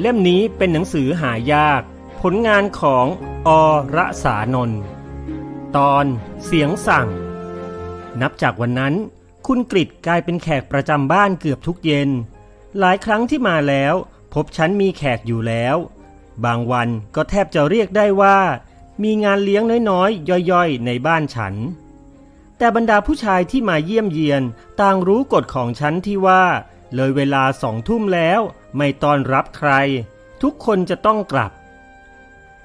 เล่มนี้เป็นหนังสือหายาก ผลงานของอรสานนท์ตอนเสียงสั่ง นับจากวันนั้น คุณกริดกลายเป็นแขกประจำบ้านเกือบทุกเย็น หลายครั้งที่มาแล้ว พบฉันมีแขกอยู่แล้ว บางวันก็แทบจะเรียกได้ว่า มีงานเลี้ยงน้อยๆ ย่อยๆ ในบ้านฉัน แต่บรรดาผู้ชายที่มาเยี่ยมเยียนต่างรู้กฎของฉันที่ว่า เลยเวลาสองทุ่มแล้ว ไม่ต้อนรับใคร ทุกคนจะต้องกลับ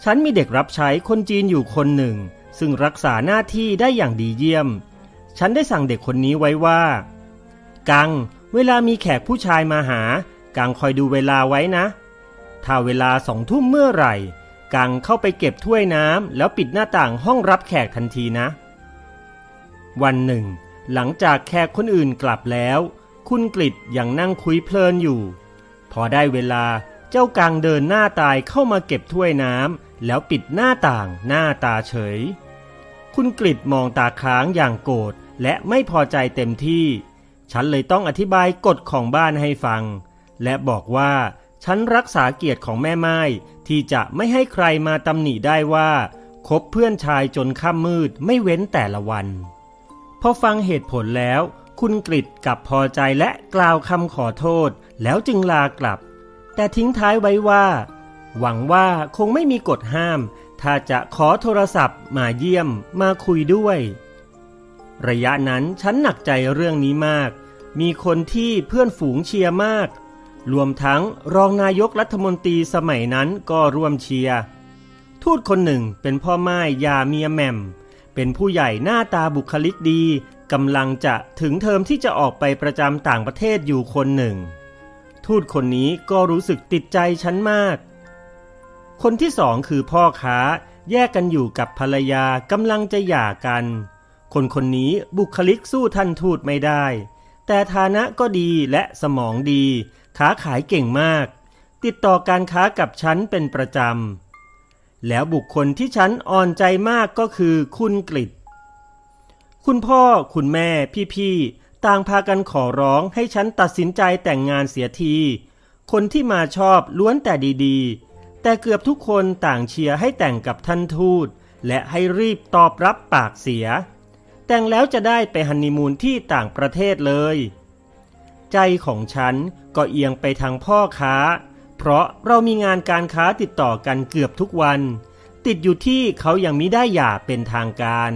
ฉันมีเด็กรับใช้คนจีนอยู่คนหนึ่ง ซึ่งรักษาหน้าที่ได้อย่างดีเยี่ยม ฉันได้สั่งเด็กคนนี้ไว้ว่า กัง เวลามีแขกผู้ชายมาหา กังคอยดูเวลาไว้นะ ถ้าเวลาสองทุ่มเมื่อไหร่ กังเข้าไปเก็บถ้วยน้ำแล้วปิดหน้าต่างห้องรับแขกทันทีนะ วันหนึ่ง หลังจากแขกคนอื่นกลับแล้ว คุณกริดยังนั่งคุยเพลินอยู่ พอได้เวลาเจ้ากังเดินหน้าตายเข้ามาเก็บถ้วยน้ำแล้วปิดหน้าต่างหน้าตาเฉย คุณกริดมองตาค้างอย่างโกรธและไม่พอใจเต็มที่ ฉันเลยต้องอธิบายกฎของบ้านให้ฟัง และบอกว่าฉันรักษาเกียรติของแม่ไม้ที่จะไม่ให้ใครมาตำหนิได้ว่าคบเพื่อนชายจนค่ำมืดไม่เว้นแต่ละวัน พอฟังเหตุผลแล้ว คุณกริดกลับพอใจและกล่าวคำขอโทษ แล้วจึงลากลับ แต่ทิ้งท้ายไว้ว่า หวังว่าคงไม่มีกฎห้าม ถ้าจะขอโทรศัพท์มาเยี่ยมมาคุยด้วย ระยะนั้นฉันหนักใจเรื่องนี้มาก มีคนที่เพื่อนฝูงเชียร์มาก รวมทั้งรองนายกรัฐมนตรีสมัยนั้นก็ร่วมเชียร์ทูตคนหนึ่งเป็นพ่อไม้ยาเมียแหม่มเป็นผู้ใหญ่หน้าตาบุคลิกดี กำลังจะถึงเทอมที่จะออกไปประจำต่างประเทศอยู่คนหนึ่ง ทูตคนนี้ก็รู้สึกติดใจฉันมาก คนที่สองคือพ่อค้าแยกกันอยู่กับภรรยากำลังจะหย่ากัน คนคนนี้บุคลิกสู้ท่านทูตไม่ได้ แต่ฐานะก็ดีและสมองดี ค้าขายเก่งมาก ติดต่อการค้ากับฉันเป็นประจำแล้วบุคคลที่ฉันอ่อนใจมากก็คือคุณกฤษ คุณพ่อคุณแม่พี่ๆต่างพากันขอร้องให้ฉันตัดสินใจแต่งงานเสียที คนที่มาชอบล้วนแต่ดีๆ แต่เกือบทุกคนต่างเชียร์ให้แต่งกับท่านทูต และให้รีบตอบรับปากเสีย แต่งแล้วจะได้ไปฮันนีมูนที่ต่างประเทศเลย ใจของฉันก็เอียงไปทางพ่อค้า เพราะเรามีงานการค้าติดต่อกันเกือบทุกวัน ติดอยู่ที่เขายังมิได้หย่าเป็นทางการ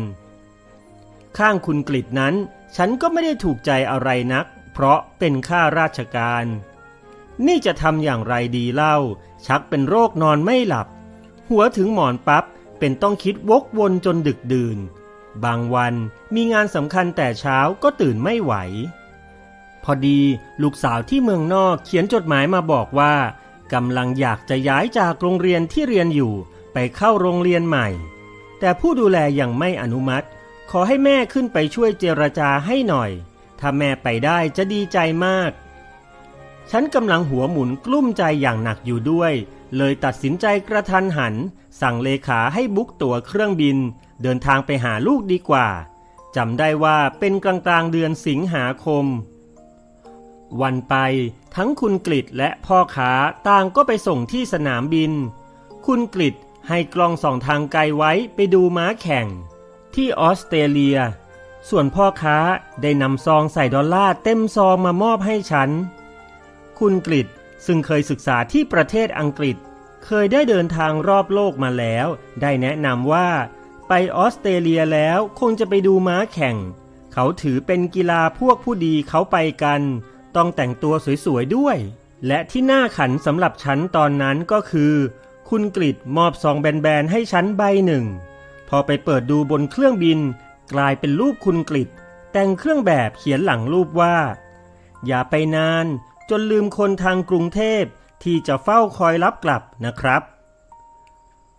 ข้างคุณกฤษนั้น ฉันก็ไม่ได้ถูกใจอะไรนัก เพราะเป็นข้าราชการ นี่จะทำอย่างไรดีเล่า ชักเป็นโรคนอนไม่หลับ หัวถึงหมอนปับ๊บเป็นต้องคิดวกวนจนดึกดื่น บางวันมีงานสำคัญแต่เช้าก็ตื่นไม่ไหว พอดีลูกสาวที่เมืองนอกเขียนจดหมายมาบอกว่ากำลังอยากจะย้ายจากโรงเรียนที่เรียนอยู่ไปเข้าโรงเรียนใหม่ แต่ผู้ดูแลยังไม่อนุมัติ ขอให้แม่ขึ้นไปช่วยเจรจาให้หน่อย ถ้าแม่ไปได้จะดีใจมาก ฉันกำลังหัวหมุนกลุ้มใจอย่างหนักอยู่ด้วย เลยตัดสินใจกระทันหัน สั่งเลขาให้บุ๊กตั๋วเครื่องบิน เดินทางไปหาลูกดีกว่าจำได้ว่าเป็นกลางกลางเดือนสิงหาคม วันไปทั้งคุณกฤษและพ่อค้าต่างก็ไปส่งที่สนามบิน คุณกฤษให้กล้องส่องทางไกลไว้ไปดูม้าแข่ง ที่ออสเตรเลีย ส่วนพ่อค้าได้นำซองใส่ดอลลาร์เต็มซองมามอบให้ฉัน คุณกฤษซึ่งเคยศึกษาที่ประเทศอังกฤษ เคยได้เดินทางรอบโลกมาแล้ว ได้แนะนำว่า ไปออสเตรเลียแล้วคงจะไปดูม้าแข่ง เขาถือเป็นกีฬาพวกผู้ดีเขาไปกัน ต้องแต่งตัวสวยๆด้วย และที่น่าขันสำหรับฉันตอนนั้นก็คือ คุณกฤษมอบซองแบนๆให้ฉันใบหนึ่ง พอไปเปิดดูบนเครื่องบิน กลายเป็นรูปคุณกฤษแต่งเครื่องแบบเขียนหลังรูปว่า อย่าไปนานจนลืมคนทางกรุงเทพที่จะเฝ้าคอยรับกลับนะครับ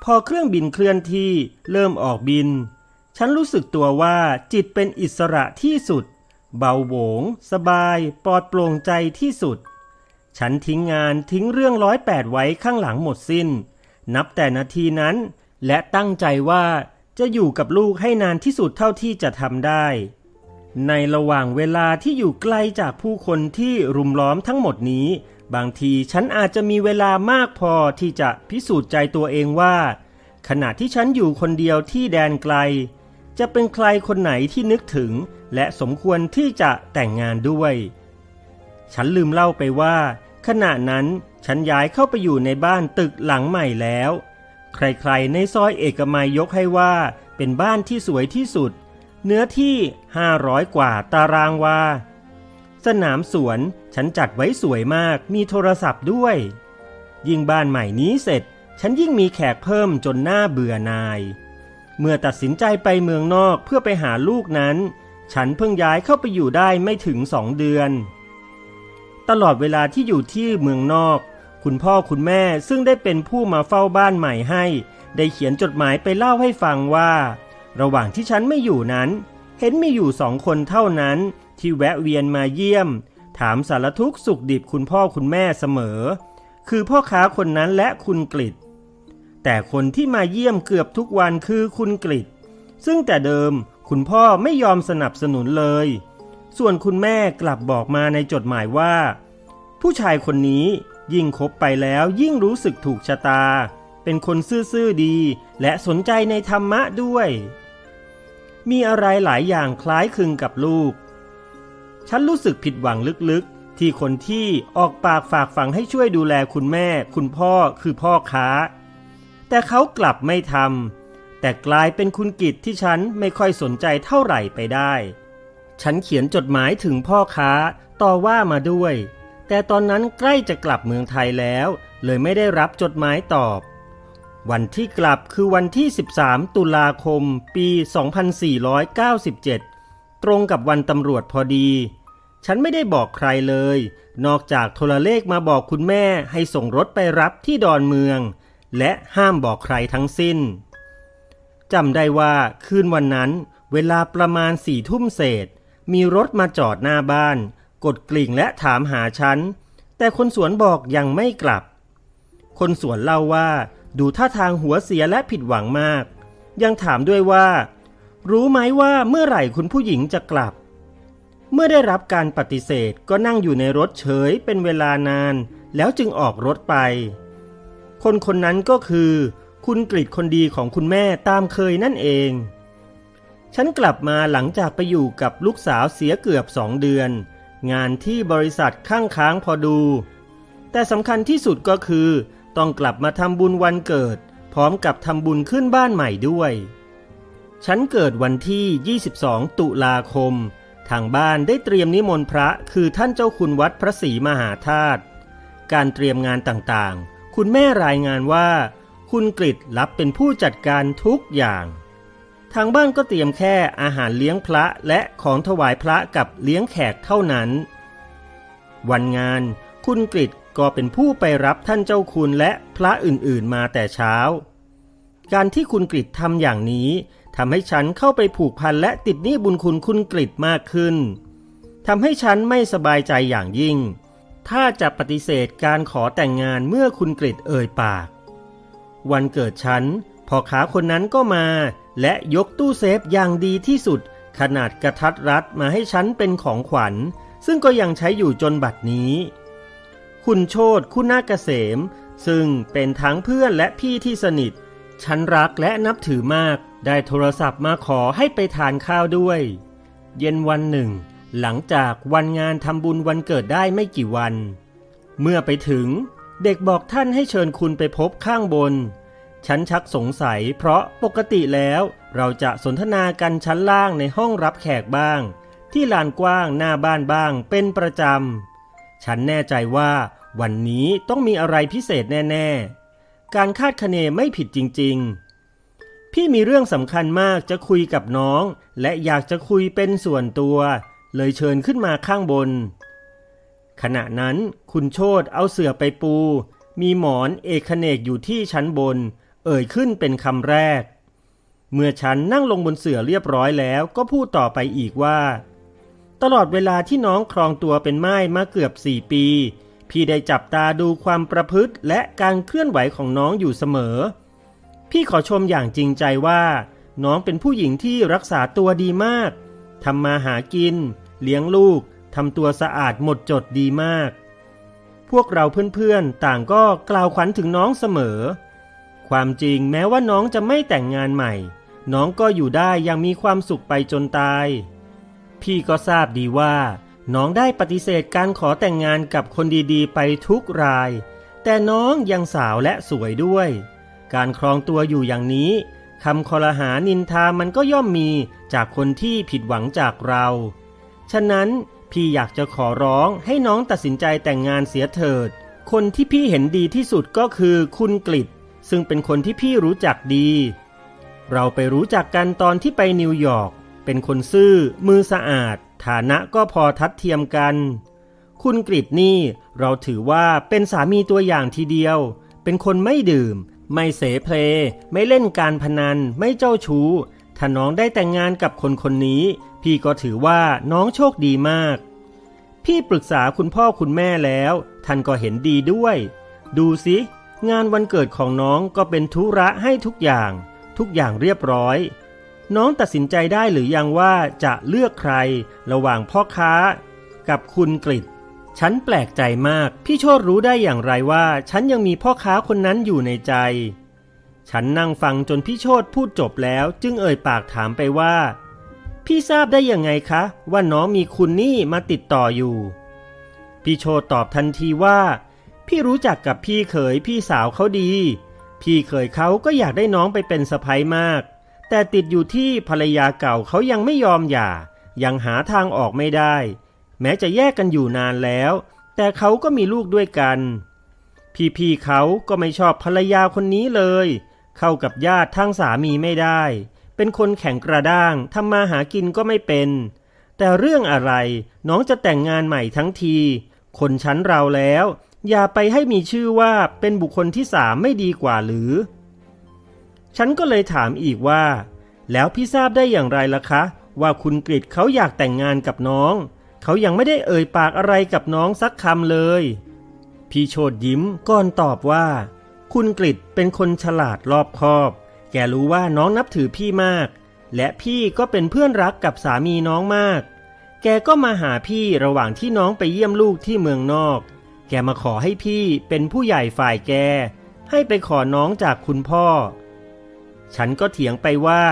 พอเครื่องบินเคลื่อนที่เริ่มออกบิน ฉันรู้สึกตัวว่าจิตเป็นอิสระที่สุด เบาโหวง สบายปลอดโปร่งใจที่สุด ฉันทิ้งงานทิ้งเรื่องร้อยแปดไว้ข้างหลังหมดสิน้น นับแต่นาทีนั้น และตั้งใจว่า จะอยู่กับลูกให้นานที่สุดเท่าที่จะทำได้ ในระหว่างเวลาที่อยู่ไกลจากผู้คนที่รุมล้อมทั้งหมดนี้ บางทีฉันอาจจะมีเวลามากพอที่จะพิสูจน์ใจตัวเองว่า ขณะที่ฉันอยู่คนเดียวที่แดนไกล จะเป็นใครคนไหนที่นึกถึง และสมควรที่จะแต่งงานด้วย ฉันลืมเล่าไปว่า ขณะนั้นฉันย้ายเข้าไปอยู่ในบ้านตึกหลังใหม่แล้ว ใครๆ ในซอยเอกมัยยกให้ว่า เป็นบ้านที่สวยที่สุด เนื้อที่ 500 กว่าตารางวา สนามสวนฉันจัดไว้สวยมาก มีโทรศัพท์ด้วย ยิ่งบ้านใหม่นี้เสร็จ ฉันยิ่งมีแขกเพิ่มจนหน้าเบื่อนาย เมื่อตัดสินใจไปเมืองนอกเพื่อไปหาลูกนั้น ฉันเพิ่งย้ายเข้าไปอยู่ได้ไม่ถึงสองเดือน ตลอดเวลาที่อยู่ที่เมืองนอก คุณพ่อคุณแม่ซึ่งได้เป็นผู้มาเฝ้าบ้านใหม่ให้ ได้เขียนจดหมายไปเล่าให้ฟังว่า ระหว่างที่ฉันไม่อยู่นั้น เห็นมีอยู่สองคนเท่านั้นที่แวะเวียนมาเยี่ยม ถามสารทุกสุขดิบคุณพ่อคุณแม่เสมอ คือพ่อค้าคนนั้นและคุณกฤษแต่คนที่มาเยี่ยมเกือบทุกวันคือคุณกฤษซึ่งแต่เดิมคุณพ่อไม่ยอมสนับสนุนเลย ส่วนคุณแม่กลับบอกมาในจดหมายว่า ผู้ชายคนนี้ ยิ่งคบไปแล้วยิ่งรู้สึกถูกชะตา เป็นคนซื่อๆดี และสนใจในธรรมะด้วย มีอะไรหลายอย่างคล้ายคลึงกับลูก ฉันรู้สึกผิดหวังลึกๆ ที่คนที่ออกปากฝากฝังให้ช่วยดูแลคุณแม่ คุณพ่อคือพ่อค้า แต่เขากลับไม่ทำแต่กลายเป็นคุณกิจที่ฉันไม่ค่อยสนใจเท่าไหร่ไปได้ ฉันเขียนจดหมายถึงพ่อค้าต่อว่ามาด้วย แต่ตอนนั้นใกล้จะกลับเมืองไทยแล้ว เลยไม่ได้รับจดหมายตอบ วันที่กลับคือวันที่ 13 ตุลาคม ปี 2497 ตรงกับวันตำรวจพอดี ฉันไม่ได้บอกใครเลย นอกจากโทรเลขมาบอกคุณแม่ให้ส่งรถไปรับที่ดอนเมือง และห้ามบอกใครทั้งสิ้นจำได้ว่าคืนวันนั้น เวลาประมาณสี่ทุ่มเศษ มีรถมาจอดหน้าบ้าน กดกลิ่งและถามหาฉัน แต่คนสวนบอกยังไม่กลับ คนสวนเล่าว่า ดูท่าทางหัวเสียและผิดหวังมาก ยังถามด้วยว่า รู้ไหมว่าเมื่อไหร่คุณผู้หญิงจะกลับ เมื่อได้รับการปฏิเสธก็นั่งอยู่ในรถเฉยเป็นเวลานาน แล้วจึงออกรถไป คนคนนั้นก็คือ คุณกฤษคนดีของคุณแม่ตามเคยนั่นเองฉันกลับมาหลังจากไปอยู่กับลูกสาวเสียเกือบสองเดือน งานที่บริษัทข้างค้างพอดู แต่สำคัญที่สุดก็คือ ต้องกลับมาทำบุญวันเกิด พร้อมกับทำบุญขึ้นบ้านใหม่ด้วย ฉันเกิดวันที่ 22 ตุลาคม ทางบ้านได้เตรียมนิมนต์พระคือท่านเจ้าคุณวัดพระศรีมหาธาตุการเตรียมงานต่างๆ คุณแม่รายงานว่า คุณกฤษรับเป็นผู้จัดการทุกอย่าง ทางบ้านก็เตรียมแค่อาหารเลี้ยงพระและของถวายพระกับเลี้ยงแขกเท่านั้น วันงานคุณกฤษก็เป็นผู้ไปรับท่านเจ้าคุณและพระอื่นๆมาแต่เช้า การที่คุณกฤษทำอย่างนี้ทำให้ฉันเข้าไปผูกพันและติดหนี้บุญคุณคุณกฤษมากขึ้นทำให้ฉันไม่สบายใจอย่างยิ่ง ถ้าจะปฏิเสธการขอแต่งงานเมื่อคุณกฤษเอ่ยปาก วันเกิดฉันพอค้าคนนั้นก็มา และยกตู้เซฟอย่างดีที่สุด ขนาดกระทัดรัดมาให้ฉันเป็นของขวัญ ซึ่งก็ยังใช้อยู่จนบัดนี้ คุณโชตคุณนาเกษม ซึ่งเป็นทั้งเพื่อนและพี่ที่สนิท ฉันรักและนับถือมากได้โทรศัพท์มาขอให้ไปทานข้าวด้วย เย็นวันหนึ่ง หลังจากวันงานทำบุญวันเกิดได้ไม่กี่วัน เมื่อไปถึง เด็กบอกท่านให้เชิญคุณไปพบข้างบน ฉันชักสงสัยเพราะปกติแล้วเราจะสนทนากันชั้นล่างในห้องรับแขกบ้าง ที่ลานกว้างหน้าบ้านบ้างเป็นประจำ ฉันแน่ใจว่าวันนี้ต้องมีอะไรพิเศษแน่ ๆ การคาดคะเนไม่ผิดจริง ๆ พี่มีเรื่องสำคัญมากจะคุยกับน้อง และอยากจะคุยเป็นส่วนตัว เลยเชิญขึ้นมาข้างบน ขณะนั้นคุณโชตเอาเสื่อไปปู มีหมอนเอกเนกอยู่ที่ชั้นบน เอ่ยขึ้นเป็นคำแรก เมื่อฉันนั่งลงบนเสื่อเรียบร้อยแล้วก็พูดต่อไปอีกว่า ตลอดเวลาที่น้องครองตัวเป็นไม้มาเกือบสี่ปี พี่ได้จับตาดูความประพฤติและการเคลื่อนไหวของน้องอยู่เสมอ พี่ขอชมอย่างจริงใจว่า น้องเป็นผู้หญิงที่รักษาตัวดีมากทำมาหากิน เลี้ยงลูกทำตัวสะอาดหมดจดดีมาก พวกเราเพื่อนๆต่างก็กล่าวขวัญถึงน้องเสมอ ความจริงแม้ว่าน้องจะไม่แต่งงานใหม่ น้องก็อยู่ได้ย่างมีความสุขไปจนตาย พี่ก็ทราบดีว่า น้องได้ปฏิเสธการขอแต่งงานกับคนดีๆ ไปทุกราย แต่น้องยังสาวและสวยด้วย การครองตัวอยู่อย่างนี้คำคอรหานินทามันก็ย่อมมีจากคนที่ผิดหวังจากเรา ฉะนั้นพี่อยากจะขอร้องให้น้องตัดสินใจแต่งงานเสียเถิด คนที่พี่เห็นดีที่สุดก็คือคุณกฤษ ซึ่งเป็นคนที่พี่รู้จักดี เราไปรู้จักกันตอนที่ไปนิวยอร์กเป็นคนซื่อ มือสะอาด ฐานะก็พอทัดเทียมกัน คุณกฤษนี่เราถือว่าเป็นสามีตัวอย่างทีเดียว เป็นคนไม่ดื่ม ไม่เสเพล ไม่เล่นการพนัน ไม่เจ้าชู้ ถ้าน้องได้แต่งงานกับคนคนนี้ พี่ก็ถือว่าน้องโชคดีมาก พี่ปรึกษาคุณพ่อคุณแม่แล้ว ท่านก็เห็นดีด้วย ดูสิ งานวันเกิดของน้องก็เป็นธุระให้ทุกอย่าง ทุกอย่างเรียบร้อย น้องตัดสินใจได้หรือยังว่าจะเลือกใครระหว่างพ่อค้า กับคุณกฤษฉันแปลกใจมาก พี่โชดรู้ได้อย่างไรว่า ฉันยังมีพ่อค้าคนนั้นอยู่ในใจ ฉันนั่งฟังจนพี่โชดพูดจบแล้ว จึงเอ่ยปากถามไปว่า พี่ทราบได้ยังไงคะ ว่าน้องมีคุณนี่มาติดต่ออยู่ พี่โชดตอบทันทีว่า พี่รู้จักกับพี่เขยพี่สาวเขาดี พี่เขยเขาก็อยากได้น้องไปเป็นสะพ้ยมาก แต่ติดอยู่ที่ภรรยาเก่าเขายังไม่ยอมหย่า ยังหาทางออกไม่ได้ แม้จะแยกกันอยู่นานแล้ว แต่เขาก็มีลูกด้วยกัน พี่ๆเขาก็ไม่ชอบภรรยาคนนี้เลย เข้ากับญาติทางสามีไม่ได้ เป็นคนแข็งกระด้างทำมาหากินก็ไม่เป็น แต่เรื่องอะไรน้องจะแต่งงานใหม่ทั้งที คนชั้นเราแล้ว อย่าไปให้มีชื่อว่าเป็นบุคคลที่สามไม่ดีกว่าหรือ ฉันก็เลยถามอีกว่า แล้วพี่ทราบได้อย่างไรล่ะคะ ว่าคุณกฤษเขาอยากแต่งงานกับน้อง เขายังไม่ได้เอ่ยปากอะไรกับน้องสักคำเลย พี่โชดยิ้มก่อนตอบว่า คุณกฤษเป็นคนฉลาดรอบคอบ แกรู้ว่าน้องนับถือพี่มาก และพี่ก็เป็นเพื่อนรักกับสามีน้องมาก แกก็มาหาพี่ระหว่างที่น้องไปเยี่ยมลูกที่เมืองนอก แกมาขอให้พี่เป็นผู้ใหญ่ฝ่ายแก ให้ไปขอน้องจากคุณพ่อ ฉันก็เถียงไปว่า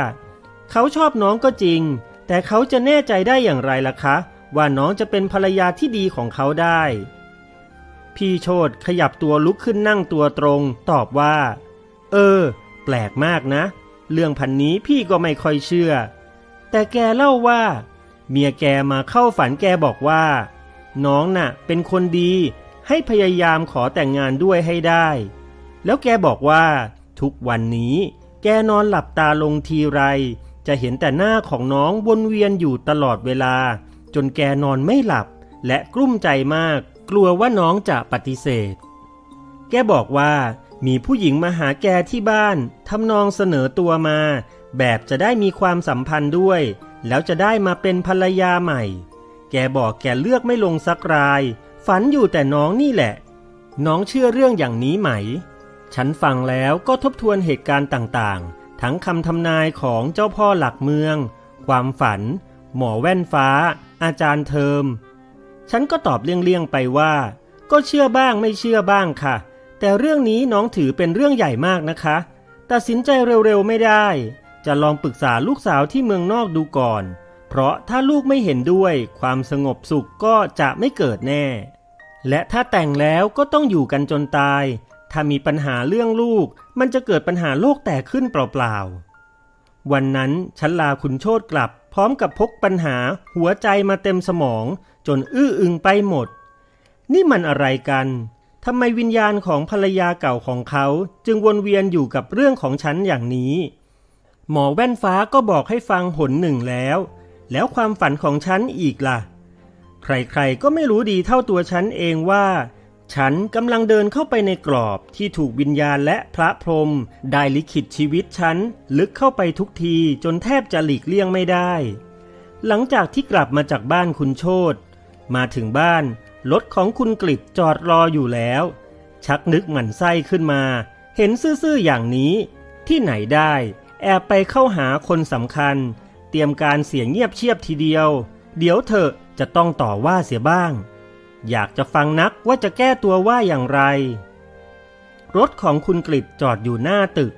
เขาชอบน้องก็จริง แต่เขาจะแน่ใจได้อย่างไรล่ะคะ ว่าน้องจะเป็นภรรยาที่ดีของเขาได้ พี่โชดขยับตัวลุกขึ้นนั่งตัวตรง ตอบว่า เออ แปลกมากนะ เรื่องพันนี้พี่ก็ไม่ค่อยเชื่อ แต่แกเล่าว่า เมียแกมาเข้าฝันแกบอกว่า น้องน่ะ เป็นคนดี ให้พยายามขอแต่งงานด้วยให้ได้ แล้วแกบอกว่า ทุกวันนี้แกนอนหลับตาลงทีไร จะเห็นแต่หน้าของน้องวนเวียนอยู่ตลอดเวลา จนแกนอนไม่หลับ และกลุ้มใจมาก กลัวว่าน้องจะปฏิเสธ แกบอกว่ามีผู้หญิงมาหาแกที่บ้านทำนองเสนอตัวมา แบบจะได้มีความสัมพันธ์ด้วย แล้วจะได้มาเป็นภรรยาใหม่ แกบอกแกเลือกไม่ลงสักราย ฝันอยู่แต่น้องนี่แหละ น้องเชื่อเรื่องอย่างนี้ไหม ฉันฟังแล้วก็ทบทวนเหตุการณ์ต่างๆ ทั้งคำทำนายของเจ้าพ่อหลักเมือง ความฝัน หมอแว่นฟ้า อาจารย์เทอม ฉันก็ตอบเลี่ยงๆไปว่า ก็เชื่อบ้างไม่เชื่อบ้างค่ะ แต่เรื่องนี้น้องถือเป็นเรื่องใหญ่มากนะคะ ตัดสินใจเร็วๆไม่ได้ จะลองปรึกษาลูกสาวที่เมืองนอกดูก่อน เพราะถ้าลูกไม่เห็นด้วย ความสงบสุขก็จะไม่เกิดแน่ และถ้าแต่งแล้วก็ต้องอยู่กันจนตาย ถ้ามีปัญหาเรื่องลูก มันจะเกิดปัญหาโลกแตกขึ้นเปล่าๆ วันนั้นฉันลาคุณโชตกลับ พร้อมกับพกปัญหาหัวใจมาเต็มสมอง จนอื้ออึงไปหมด นี่มันอะไรกันทำไมวิญญาณของภรรยาเก่าของเขา จึงวนเวียนอยู่กับเรื่องของฉันอย่างนี้ หมอแว่นฟ้าก็บอกให้ฟังหนหนึ่งแล้ว แล้วความฝันของฉันอีกล่ะ ใครๆก็ไม่รู้ดีเท่าตัวฉันเองว่า ฉันกำลังเดินเข้าไปในกรอบที่ถูกวิญญาณและพระพรหมได้ลิขิตชีวิตฉัน ลึกเข้าไปทุกทีจนแทบจะหลีกเลี่ยงไม่ได้ หลังจากที่กลับมาจากบ้านคุณโชตมาถึงบ้านรถของคุณกฤษจอดรออยู่แล้ว ชักนึกหมั่นไส้ขึ้นมา เห็นซื่อๆอย่างนี้ ที่ไหนได้ แอบไปเข้าหาคนสำคัญ เตรียมการเสียงเงียบเชียบทีเดียว เดี๋ยวเถอจะต้องต่อว่าเสียบ้าง อยากจะฟังนักว่าจะแก้ตัวว่าอย่างไร รถของคุณกริดจอดอยู่หน้าตึก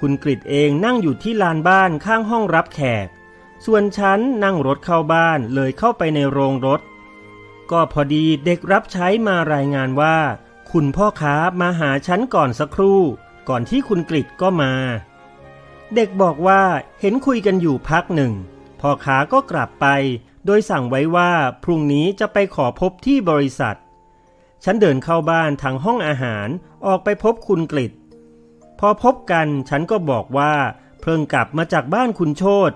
คุณกริดเองนั่งอยู่ที่ลานบ้านข้างห้องรับแขก ส่วนฉันนั่งรถเข้าบ้านเลยเข้าไปในโรงรถ ก็พอดีเด็กรับใช้มารายงานว่า คุณพ่อค้ามาหาฉันก่อนสักครู่ ก่อนที่คุณกริดก็มา เด็กบอกว่าเห็นคุยกันอยู่พักหนึ่งพ่อค้าก็กลับไป โดยสั่งไว้ว่าพรุ่งนี้จะไปขอพบที่บริษัท ฉันเดินเข้าบ้านทางห้องอาหารออกไปพบคุณกฤษพอพบกันฉันก็บอกว่าเพิ่งกลับมาจากบ้านคุณโชต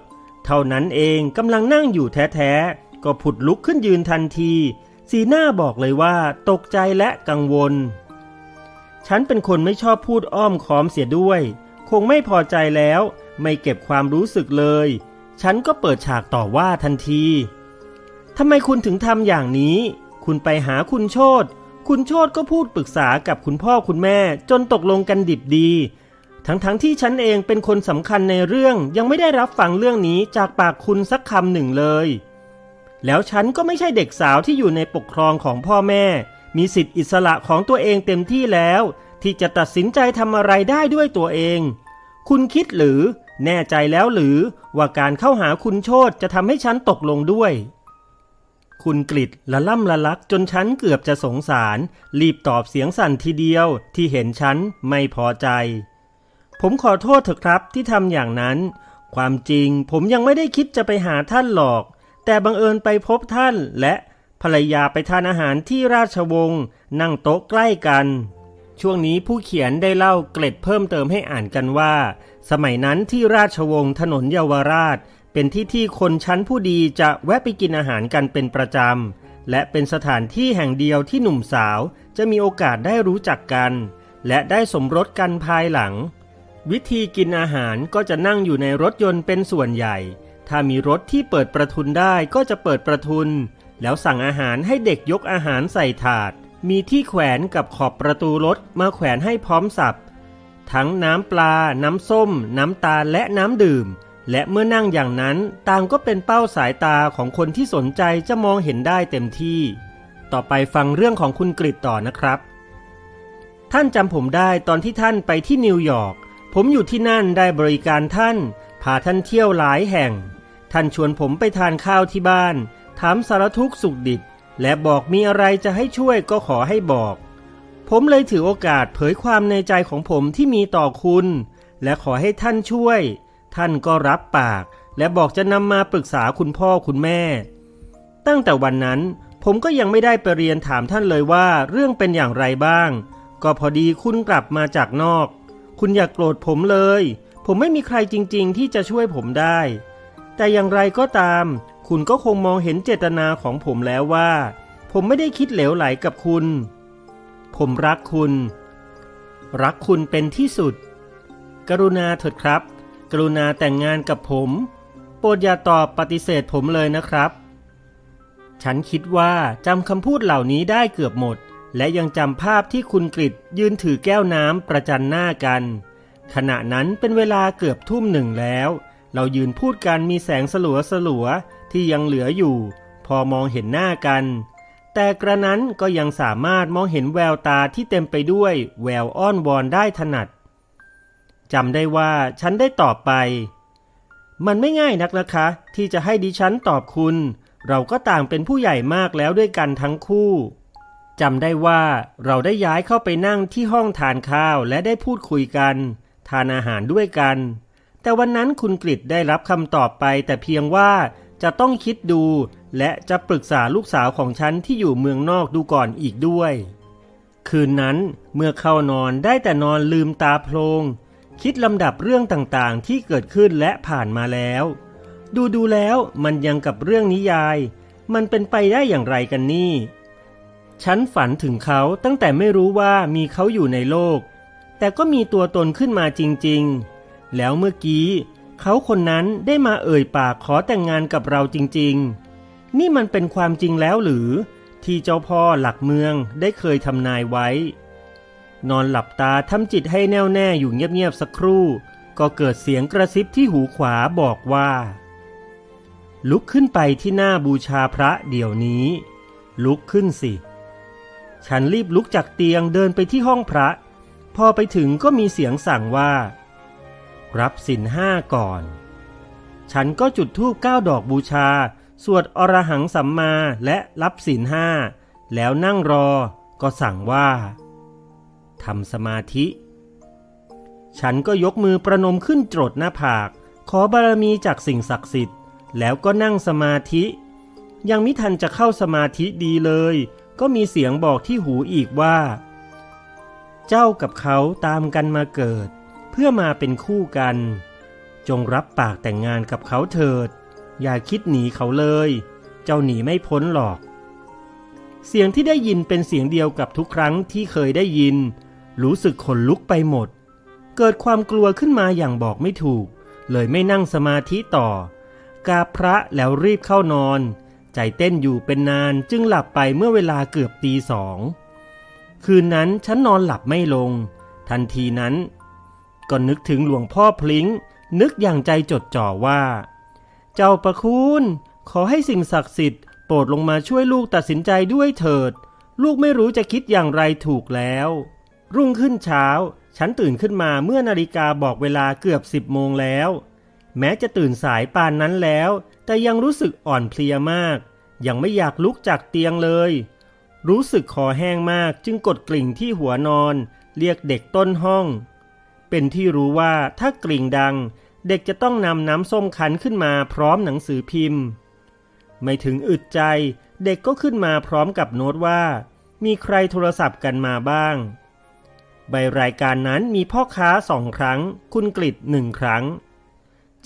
เท่านั้นเองกำลังนั่งอยู่แท้ๆ ก็ผุดลุกขึ้นยืนทันที สีหน้าบอกเลยว่าตกใจและกังวล ฉันเป็นคนไม่ชอบพูดอ้อมค้อมเสียด้วย คงไม่พอใจแล้ว ไม่เก็บความรู้สึกเลย ฉันก็เปิดฉากต่อว่าทันทีทำไมคุณถึงทำอย่างนี้ คุณไปหาคุณโชตคุณโชตก็พูดปรึกษากับคุณพ่อคุณแม่ จนตกลงกันดิบดี ทั้งๆทที่ฉันเองเป็นคนสำคัญในเรื่องยังไม่ได้รับฟังเรื่องนี้จากปากคุณสักคำหนึ่งเลย แล้วฉันก็ไม่ใช่เด็กสาวที่อยู่ในปกครองของพ่อแม่ มีสิทธิอิสระของตัวเองเต็มที่แล้ว ที่จะตัดสินใจทำอะไรได้ด้วยตัวเอง คุณคิดหรือแน่ใจแล้วหรือว่าการเข้าหาคุณโชตจะทำให้ฉันตกลงด้วย คุณกริดละล่ำละลักจนฉันเกือบจะสงสาร รีบตอบเสียงสั่นทีเดียวที่เห็นฉันไม่พอใจ ผมขอโทษเถอะครับที่ทำอย่างนั้น ความจริงผมยังไม่ได้คิดจะไปหาท่านหรอก แต่บังเอิญไปพบท่านและภรรยาไปทานอาหารที่ราชวงศ์นั่งโต๊ะใกล้กัน ช่วงนี้ผู้เขียนได้เล่าเกร็ดเพิ่มเติมให้อ่านกันว่า สมัยนั้นที่ราชวงศ์ถนนเยาวราช เป็นที่ที่คนชั้นผู้ดีจะแวะไปกินอาหารกันเป็นประจำ และเป็นสถานที่แห่งเดียวที่หนุ่มสาวจะมีโอกาสได้รู้จักกัน และได้สมรสกันภายหลัง วิธีกินอาหารก็จะนั่งอยู่ในรถยนต์เป็นส่วนใหญ่ ถ้ามีรถที่เปิดประทุนได้ก็จะเปิดประทุน แล้วสั่งอาหารให้เด็กยกอาหารใส่ถาด มีที่แขวนกับขอบประตูรถมาแขวนให้พร้อมสับ ทั้งน้ำปลา น้ำส้ม น้ำตาลและน้ำดื่ม และเมื่อนั่งอย่างนั้นต่างก็เป็นเป้าสายตาของคนที่สนใจจะมองเห็นได้เต็มที่ ต่อไปฟังเรื่องของคุณกริตต่อนะครับ ท่านจำผมได้ตอนที่ท่านไปที่นิวยอร์กผมอยู่ที่นั่นได้บริการท่าน พาท่านเที่ยวหลายแห่ง ท่านชวนผมไปทานข้าวที่บ้าน ถามสารทุกสุขดิบ และบอกมีอะไรจะให้ช่วยก็ขอให้บอก ผมเลยถือโอกาสเผยความในใจของผมที่มีต่อคุณ และขอให้ท่านช่วย ท่านก็รับปาก และบอกจะนำมาปรึกษาคุณพ่อคุณแม่ ตั้งแต่วันนั้นผมก็ยังไม่ได้ไปเรียนถามท่านเลยว่าเรื่องเป็นอย่างไรบ้าง ก็พอดีคุณกลับมาจากนอก คุณอย่ากโกรธผมเลย ผมไม่มีใครจริง ๆ ที่จะช่วยผมได้ แต่อย่างไรก็ตาม คุณก็คงมองเห็นเจตนาของผมแล้วว่า ผมไม่ได้คิดเหลวไหลกับคุณ ผมรักคุณ รักคุณเป็นที่สุด กรุณาเถิดครับ กรุณาแต่งงานกับผม โปรดอย่าตอบปฏิเสธผมเลยนะครับ ฉันคิดว่าจำคำพูดเหล่านี้ได้เกือบหมด และยังจำภาพที่คุณกริดยืนถือแก้วน้ำประจันหน้ากัน ขณะนั้นเป็นเวลาเกือบทุ่มหนึ่งแล้ว เรายืนพูดกันมีแสงสลัวสลัว ที่ยังเหลืออยู่ พอมองเห็นหน้ากัน แต่กระนั้นก็ยังสามารถมองเห็นแววตาที่เต็มไปด้วยแววอ้อนวอนได้ถนัดจำได้ว่าฉันได้ตอบไป มันไม่ง่ายนักนะคะ ที่จะให้ดิฉันตอบคุณ เราก็ต่างเป็นผู้ใหญ่มากแล้วด้วยกันทั้งคู่จำได้ว่าเราได้ย้ายเข้าไปนั่งที่ห้องทานข้าวและได้พูดคุยกัน ทานอาหารด้วยกัน แต่วันนั้นคุณกฤษได้รับคำตอบไปแต่เพียงว่า จะต้องคิดดู และจะปรึกษาลูกสาวของฉันที่อยู่เมืองนอกดูก่อนอีกด้วย คืนนั้นเมื่อเข้านอนได้แต่นอนลืมตาโพลง คิดลำดับเรื่องต่างๆที่เกิดขึ้นและผ่านมาแล้ว ดูดูแล้วมันยังกับเรื่องนิยาย มันเป็นไปได้อย่างไรกันนี่ ฉันฝันถึงเขาตั้งแต่ไม่รู้ว่ามีเขาอยู่ในโลก แต่ก็มีตัวตนขึ้นมาจริง ๆ แล้วเมื่อกี้ เขาคนนั้นได้มาเอ่ยปากขอแต่งงานกับเราจริงๆ นี่มันเป็นความจริงแล้วหรือ ที่เจ้าพ่อหลักเมืองได้เคยทำนายไว้ นอนหลับตาทำจิตให้แน่วแน่อยู่เงียบๆสักครู่ ก็เกิดเสียงกระซิบที่หูขวาบอกว่า ลุกขึ้นไปที่หน้าบูชาพระเดี๋ยวนี้ ลุกขึ้นสิ ฉันรีบลุกจากเตียงเดินไปที่ห้องพระ พอไปถึงก็มีเสียงสั่งว่า รับสินห้าก่อน ฉันก็จุดธูปเก้าดอกบูชา สวดอรหังสัมมาและรับสินห้า แล้วนั่งรอก็สั่งว่าทำสมาธิ ฉันก็ยกมือประนมขึ้นจดหน้าผาก ขอบารมีจากสิ่งศักดิ์สิทธิ์ แล้วก็นั่งสมาธิ ยังมิทันจะเข้าสมาธิดีเลย ก็มีเสียงบอกที่หูอีกว่า เจ้ากับเขาตามกันมาเกิด เพื่อมาเป็นคู่กัน จงรับปากแต่งงานกับเขาเถิด อย่าคิดหนีเขาเลย เจ้าหนีไม่พ้นหรอก เสียงที่ได้ยินเป็นเสียงเดียวกับทุกครั้งที่เคยได้ยิน รู้สึกขนลุกไปหมด เกิดความกลัวขึ้นมาอย่างบอกไม่ถูก เลยไม่นั่งสมาธิต่อกาพระแล้วรีบเข้านอน ใจเต้นอยู่เป็นนานจึงหลับไปเมื่อเวลาเกือบตีสอง คืนนั้นฉันนอนหลับไม่ลง ทันทีนั้น ก็นึกถึงหลวงพ่อพลิงนึกอย่างใจจดจ่อว่า เจ้าประคุณขอให้สิ่งศักดิ์สิทธิ์โปรดลงมาช่วยลูกตัดสินใจด้วยเถิด ลูกไม่รู้จะคิดอย่างไรถูกแล้ว รุ่งขึ้นเช้า ฉันตื่นขึ้นมาเมื่อนาฬิกาบอกเวลาเกือบสิบโมงแล้ว แม้จะตื่นสายปานนั้นแล้ว แต่ยังรู้สึกอ่อนเพลียมาก ยังไม่อยากลุกจากเตียงเลย รู้สึกคอแห้งมากจึงกดกลิ่งที่หัวนอน เรียกเด็กต้นห้อง เป็นที่รู้ว่าถ้ากลิ่งดัง เด็กจะต้องนำน้ำส้มคั้นขึ้นมาพร้อมหนังสือพิมพ์ ไม่ถึงอึดใจ เด็กก็ขึ้นมาพร้อมกับโน้ตว่า มีใครโทรศัพท์กันมาบ้าง ใบรายการนั้นมีพ่อค้าสองครั้ง คุณกฤษหนึ่งครั้ง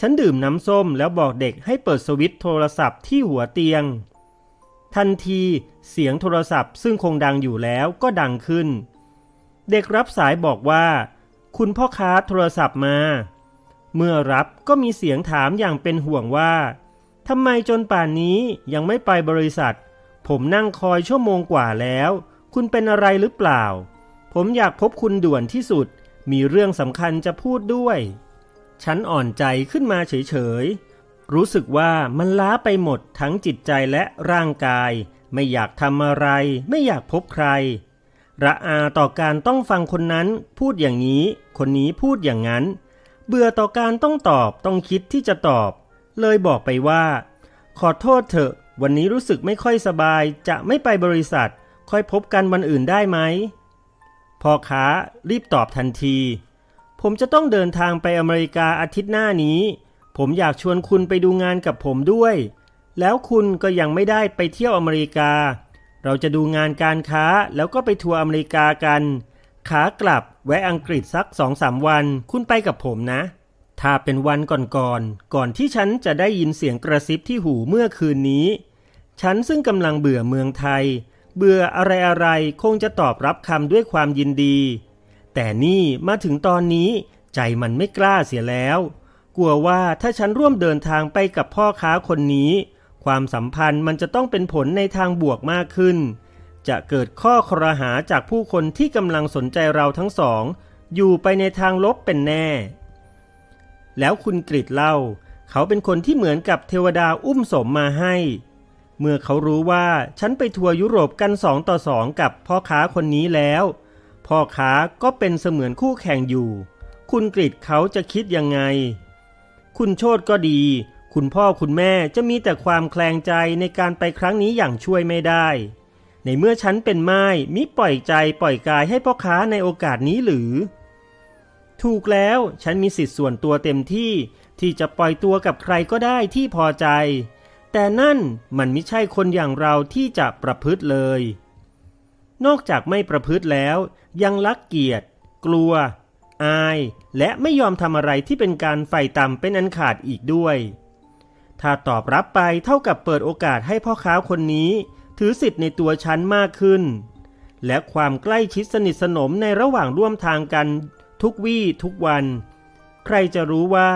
ฉันดื่มน้ำส้มแล้วบอกเด็กให้เปิดสวิตช์โทรศัพท์ที่หัวเตียง ทันทีเสียงโทรศัพท์ซึ่งคงดังอยู่แล้วก็ดังขึ้น เด็กรับสายบอกว่า คุณพ่อค้าโทรศัพท์มา เมื่อรับก็มีเสียงถามอย่างเป็นห่วงว่าทำไมจนป่านนี้ยังไม่ไปบริษัท ผมนั่งคอยชั่วโมงกว่าแล้ว คุณเป็นอะไรหรือเปล่า ผมอยากพบคุณด่วนที่สุด มีเรื่องสำคัญจะพูดด้วย ฉันอ่อนใจขึ้นมาเฉยๆ รู้สึกว่ามันล้าไปหมดทั้งจิตใจและร่างกาย ไม่อยากทำอะไร ไม่อยากพบใคร ระอาต่อการต้องฟังคนนั้นพูดอย่างนี้ คนนี้พูดอย่างนั้น เบื่อต่อการต้องตอบต้องคิดที่จะตอบ เลยบอกไปว่า ขอโทษเถอะ วันนี้รู้สึกไม่ค่อยสบาย จะไม่ไปบริษัท ค่อยพบกันวันอื่นได้ไหมพ่อค้ารีบตอบทันที ผมจะต้องเดินทางไปอเมริกาอาทิตย์หน้านี้ ผมอยากชวนคุณไปดูงานกับผมด้วย แล้วคุณก็ยังไม่ได้ไปเที่ยวอเมริกา เราจะดูงานการค้าแล้วก็ไปทัวร์อเมริกากัน ขากลับแวะอังกฤษสักสองสามวัน คุณไปกับผมนะ ถ้าเป็นวันก่อนๆกก่อนที่ฉันจะได้ยินเสียงกระซิบที่หูเมื่อคืนนี้ ฉันซึ่งกำลังเบื่อเมืองไทย เบื่ออะไรๆ คงจะตอบรับคำด้วยความยินดี แต่นี่มาถึงตอนนี้ใจมันไม่กล้าเสียแล้ว กลัวว่าถ้าฉันร่วมเดินทางไปกับพ่อค้าคนนี้ ความสัมพันธ์มันจะต้องเป็นผลในทางบวกมากขึ้น จะเกิดข้อครหาจากผู้คนที่กำลังสนใจเราทั้งสอง อยู่ไปในทางลบเป็นแน่ แล้วคุณกริดเล่า เขาเป็นคนที่เหมือนกับเทวดาอุ้มสมมาให้ เมื่อเขารู้ว่าฉันไปทัวร์ยุโรปกันสองต่อสองกับพ่อค้าคนนี้แล้ว พ่อค้าก็เป็นเสมือนคู่แข่งอยู่ คุณกริดเขาจะคิดยังไง คุณโชตก็ดี คุณพ่อคุณแม่จะมีแต่ความแคลงใจในการไปครั้งนี้อย่างช่วยไม่ได้ ในเมื่อฉันเป็นไม้มิปล่อยใจปล่อยกายให้พ่อค้าในโอกาสนี้หรือ ถูกแล้วฉันมีสิทธิ์ส่วนตัวเต็มที่ที่จะปล่อยตัวกับใครก็ได้ที่พอใจ แต่นั่นมันไม่ใช่คนอย่างเราที่จะประพฤติเลย นอกจากไม่ประพฤติแล้ว ยังลักเกียรติ กลัว อาย และไม่ยอมทำอะไรที่เป็นการไฟต่ำเป็นอันขาดอีกด้วย ถ้าตอบรับไปเท่ากับเปิดโอกาสให้พ่อค้าคนนี้ ถือสิทธิ์ในตัวฉันมากขึ้น และความใกล้ชิดสนิทสนมในระหว่างร่วมทางกัน ทุกวี่ทุกวัน ใครจะรู้ว่า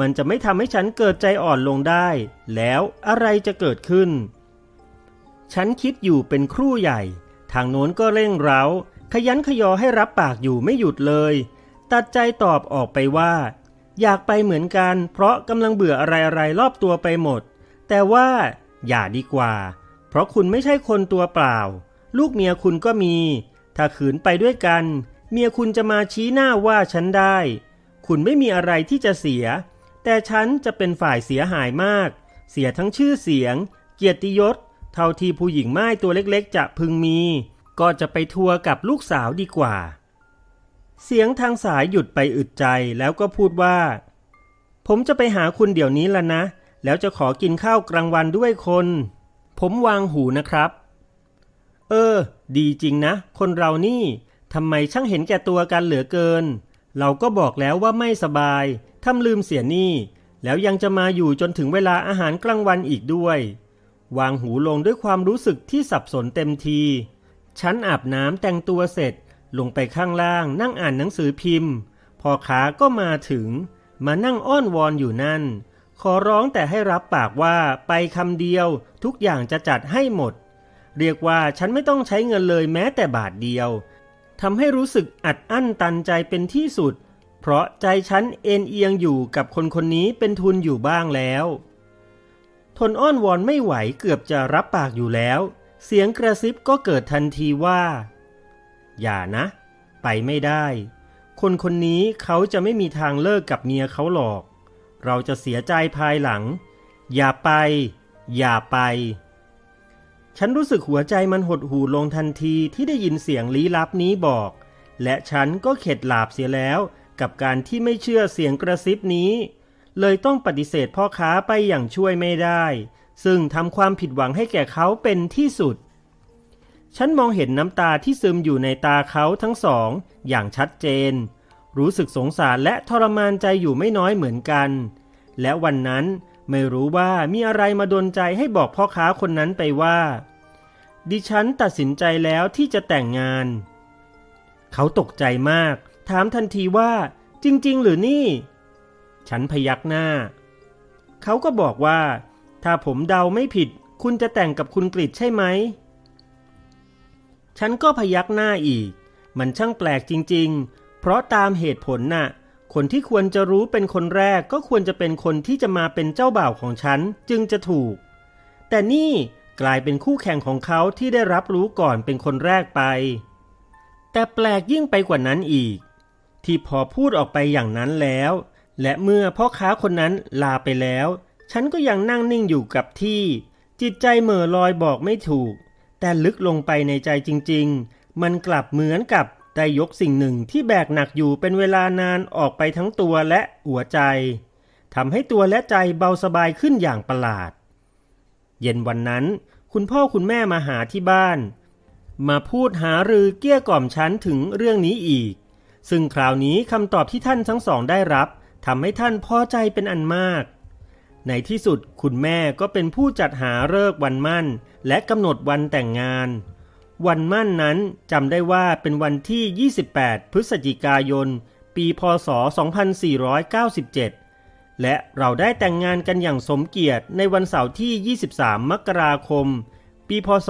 มันจะไม่ทำให้ฉันเกิดใจอ่อนลงได้ แล้วอะไรจะเกิดขึ้น ฉันคิดอยู่เป็นครู่ใหญ่ ทางโน้นก็เร่งเร้า ขยันขยอให้รับปากอยู่ไม่หยุดเลย ตัดใจตอบออกไปว่า อยากไปเหมือนกัน เพราะกำลังเบื่ออะไรๆรอบตัวไปหมด แต่ว่าอย่าดีกว่า เพราะคุณไม่ใช่คนตัวเปล่า ลูกเมียคุณก็มี ถ้าขืนไปด้วยกัน เมียคุณจะมาชี้หน้าว่าฉันได้ คุณไม่มีอะไรที่จะเสีย แต่ฉันจะเป็นฝ่ายเสียหายมาก เสียทั้งชื่อเสียง เกียรติยศ เท่าที่ผู้หญิงไม้ตัวเล็กๆ จะพึงมี ก็จะไปทัวร์กับลูกสาวดีกว่า เสียงทางสายหยุดไปอึดใจแล้วก็พูดว่า ผมจะไปหาคุณเดี๋ยวนี้ละนะ แล้วจะขอกินข้าวกลางวันด้วยคน ผมวางหูนะครับ เออ ดีจริงนะ คนเรานี่ทำไมช่างเห็นแก่ตัวกันเหลือเกิน เราก็บอกแล้วว่าไม่สบายทำลืมเสียนี่ แล้วยังจะมาอยู่จนถึงเวลาอาหารกลางวันอีกด้วย วางหูลงด้วยความรู้สึกที่สับสนเต็มที ฉันอาบน้ำแต่งตัวเสร็จ ลงไปข้างล่างนั่งอ่านหนังสือพิมพ์ พอขาก็มาถึง มานั่งอ้อนวอนอยู่นั่น ขอร้องแต่ให้รับปากว่าไปคำเดียวทุกอย่างจะจัดให้หมด เรียกว่าฉันไม่ต้องใช้เงินเลยแม้แต่บาทเดียวทำให้รู้สึกอัดอั้นตันใจเป็นที่สุด เพราะใจฉันเอ็นเอียงอยู่กับคนคนนี้เป็นทุนอยู่บ้างแล้ว ทนอ้อนวอนไม่ไหวเกือบจะรับปากอยู่แล้ว เสียงกระซิบก็เกิดทันทีว่า อย่านะ ไปไม่ได้ คนคนนี้เขาจะไม่มีทางเลิกกับเมียเขาหรอก เราจะเสียใจภายหลัง อย่าไป อย่าไป ฉันรู้สึกหัวใจมันหดหู่ลงทันทีที่ได้ยินเสียงลี้ลับนี้บอก และฉันก็เข็ดหลาบเสียแล้วกับการที่ไม่เชื่อเสียงกระซิบนี้ เลยต้องปฏิเสธพ่อค้าไปอย่างช่วยไม่ได้ ซึ่งทำความผิดหวังให้แก่เขาเป็นที่สุด ฉันมองเห็นน้ำตาที่ซึมอยู่ในตาเขาทั้งสอง อย่างชัดเจน รู้สึกสงสารและทรมานใจอยู่ไม่น้อยเหมือนกัน และวันนั้นไม่รู้ว่ามีอะไรมาดนใจให้บอกพ่อค้าคนนั้นไปว่า ดิฉันตัดสินใจแล้วที่จะแต่งงาน เขาตกใจมาก ถามทันทีว่า จริง ๆ หรือนี่ ฉันพยักหน้า เขาก็บอกว่า ถ้าผมเดาไม่ผิด คุณจะแต่งกับคุณกฤษใช่ไหม ฉันก็พยักหน้าอีก มันช่างแปลกจริง ๆ เพราะตามเหตุผลน่ะ คนที่ควรจะรู้เป็นคนแรกก็ควรจะเป็นคนที่จะมาเป็นเจ้าบ่าวของฉันจึงจะถูก แต่นี่กลายเป็นคู่แข่งของเขาที่ได้รับรู้ก่อนเป็นคนแรกไป แต่แปลกยิ่งไปกว่านั้นอีก ที่พอพูดออกไปอย่างนั้นแล้ว และเมื่อพ่อค้าคนนั้นลาไปแล้ว ฉันก็ยังนั่งนิ่งอยู่กับที่ จิตใจเหม่อลอยบอกไม่ถูก แต่ลึกลงไปในใจจริง ๆ มันกลับเหมือนกับได้ยกสิ่งหนึ่งที่แบกหนักอยู่เป็นเวลานานออกไปทั้งตัวและหัวใจทำให้ตัวและใจเบาสบายขึ้นอย่างประหลาด เย็นวันนั้น คุณพ่อคุณแม่มาหาที่บ้าน มาพูดหารือเกี้ยกล่อมฉันถึงเรื่องนี้อีก ซึ่งคราวนี้คำตอบที่ท่านทั้งสองได้รับทำให้ท่านพอใจเป็นอันมาก ในที่สุดคุณแม่ก็เป็นผู้จัดหาเลิกวันมั่น และกำหนดวันแต่งงาน วันมั่นนั้นจำได้ว่าเป็นวันที่ 28 พฤศจิกายน ปีพศ 2497 และเราได้แต่งงานกันอย่างสมเกียรติในวันเสาร์ที่ 23 มกราคม ปีพศ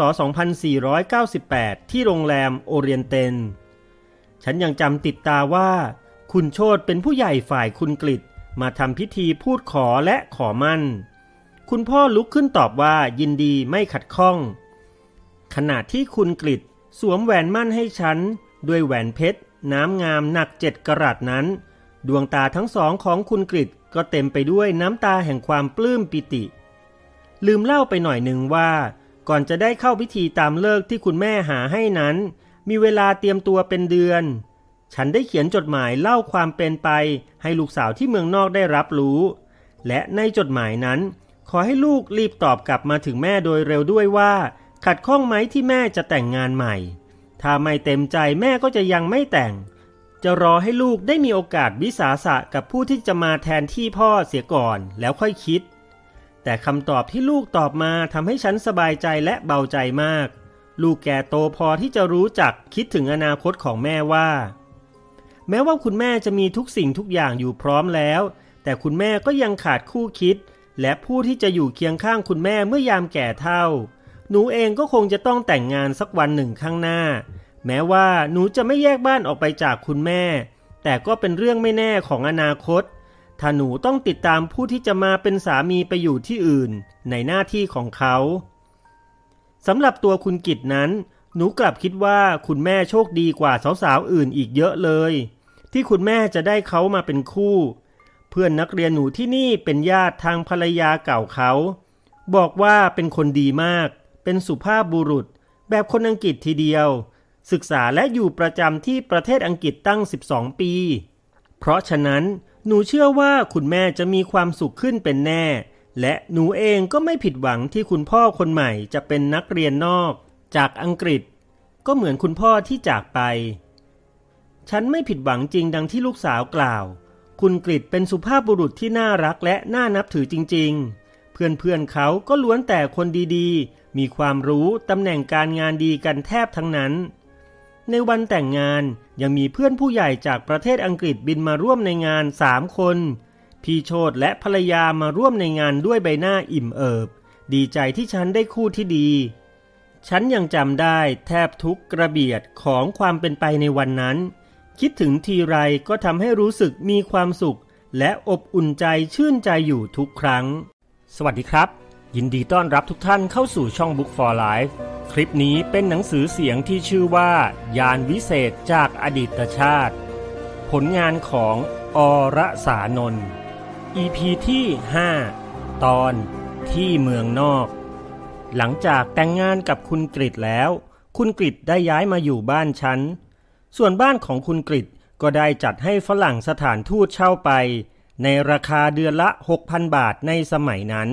2498 ที่โรงแรมโอเรียนเตน ฉันยังจำติดตาว่า คุณโชตเป็นผู้ใหญ่ฝ่ายคุณกฤษ มาทำพิธีพูดขอและขอมั่น คุณพ่อลุกขึ้นตอบว่ายินดีไม่ขัดข้อง ขณะที่คุณกฤษสวมแหวนมั่นให้ฉัน ด้วยแหวนเพชร น้ำงามหนักเจ็ดกรัตนั้น ดวงตาทั้งสองของคุณกฤษก็เต็มไปด้วยน้ำตาแห่งความปลื้มปิติ ลืมเล่าไปหน่อยหนึ่งว่า ก่อนจะได้เข้าพิธีตามเลิกที่คุณแม่หาให้นั้น มีเวลาเตรียมตัวเป็นเดือน ฉันได้เขียนจดหมายเล่าความเป็นไป ให้ลูกสาวที่เมืองนอกได้รับรู้ และในจดหมายนั้น ขอให้ลูกรีบตอบกลับมาถึงแม่โดยเร็วด้วยว่า ขัดข้องไหมที่แม่จะแต่งงานใหม่ ถ้าไม่เต็มใจแม่ก็จะยังไม่แต่ง จะรอให้ลูกได้มีโอกาสวิสาสะกับผู้ที่จะมาแทนที่พ่อเสียก่อนแล้วค่อยคิด แต่คำตอบที่ลูกตอบมาทำให้ฉันสบายใจและเบาใจมาก ลูกแก่โตพอที่จะรู้จักคิดถึงอนาคตของแม่ว่า แม้ว่าคุณแม่จะมีทุกสิ่งทุกอย่างอยู่พร้อมแล้ว แต่คุณแม่ก็ยังขาดคู่คิด และผู้ที่จะอยู่เคียงข้างคุณแม่เมื่อยามแก่เฒ่า หนูเองก็คงจะต้องแต่งงานสักวันหนึ่งข้างหน้า แม้ว่าหนูจะไม่แยกบ้านออกไปจากคุณแม่ แต่ก็เป็นเรื่องไม่แน่ของอนาคต ถ้าหนูต้องติดตามผู้ที่จะมาเป็นสามีไปอยู่ที่อื่น ในหน้าที่ของเขาสำหรับตัวคุณกิจนั้น หนูกลับคิดว่าคุณแม่โชคดีกว่าสาวๆอื่นอีกเยอะเลย ที่คุณแม่จะได้เขามาเป็นคู่ เพื่อนนักเรียนหนูที่นี่เป็นญาติทางภรรยาเก่าเขา บอกว่าเป็นคนดีมาก เป็นสุภาพบุรุษ แบบคนอังกฤษทีเดียว ศึกษาและอยู่ประจำที่ประเทศอังกฤษตั้ง 12 ปี เพราะฉะนั้นหนูเชื่อว่าคุณแม่จะมีความสุขขึ้นเป็นแน่ และหนูเองก็ไม่ผิดหวังที่คุณพ่อคนใหม่จะเป็นนักเรียนนอก จากอังกฤษก็เหมือนคุณพ่อที่จากไป ฉันไม่ผิดหวังจริงดังที่ลูกสาวกล่าว คุณกริเป็นสุภาพบุรุษที่น่ารักและน่านับถือจริง ๆ เพื่อนๆเขาก็ล้วนแต่คนดีๆ มีความรู้ตำแหน่งการงานดีกันแทบทั้งนั้น ในวันแต่งงานยังมีเพื่อนผู้ใหญ่จากประเทศอังกฤษบินมาร่วมในงานสามคน พี่โชตและภรรยามาร่วมในงานด้วยใบหน้าอิ่มเอิบ ดีใจที่ฉันได้คู่ที่ดี ฉันยังจำได้แทบทุกกระเบียดของความเป็นไปในวันนั้น คิดถึงทีไรก็ทำให้รู้สึกมีความสุข และอบอุ่นใจชื่นใจอยู่ทุกครั้ง สวัสดีครับ ยินดีต้อนรับทุกท่านเข้าสู่ช่อง Book for Life คลิปนี้เป็นหนังสือเสียงที่ชื่อว่า ยานวิเศษจากอดีตชาติ ผลงานของอรสานนท์ EP ที่ 5 ตอนที่เมืองนอก หลังจากแต่งงานกับคุณกริดแล้ว คุณกริดได้ย้ายมาอยู่บ้านฉัน ส่วนบ้านของคุณกริดก็ได้จัดให้ฝรั่งสถานทูตเช่าไป ในราคาเดือนละ 6,000 บาทในสมัยนั้น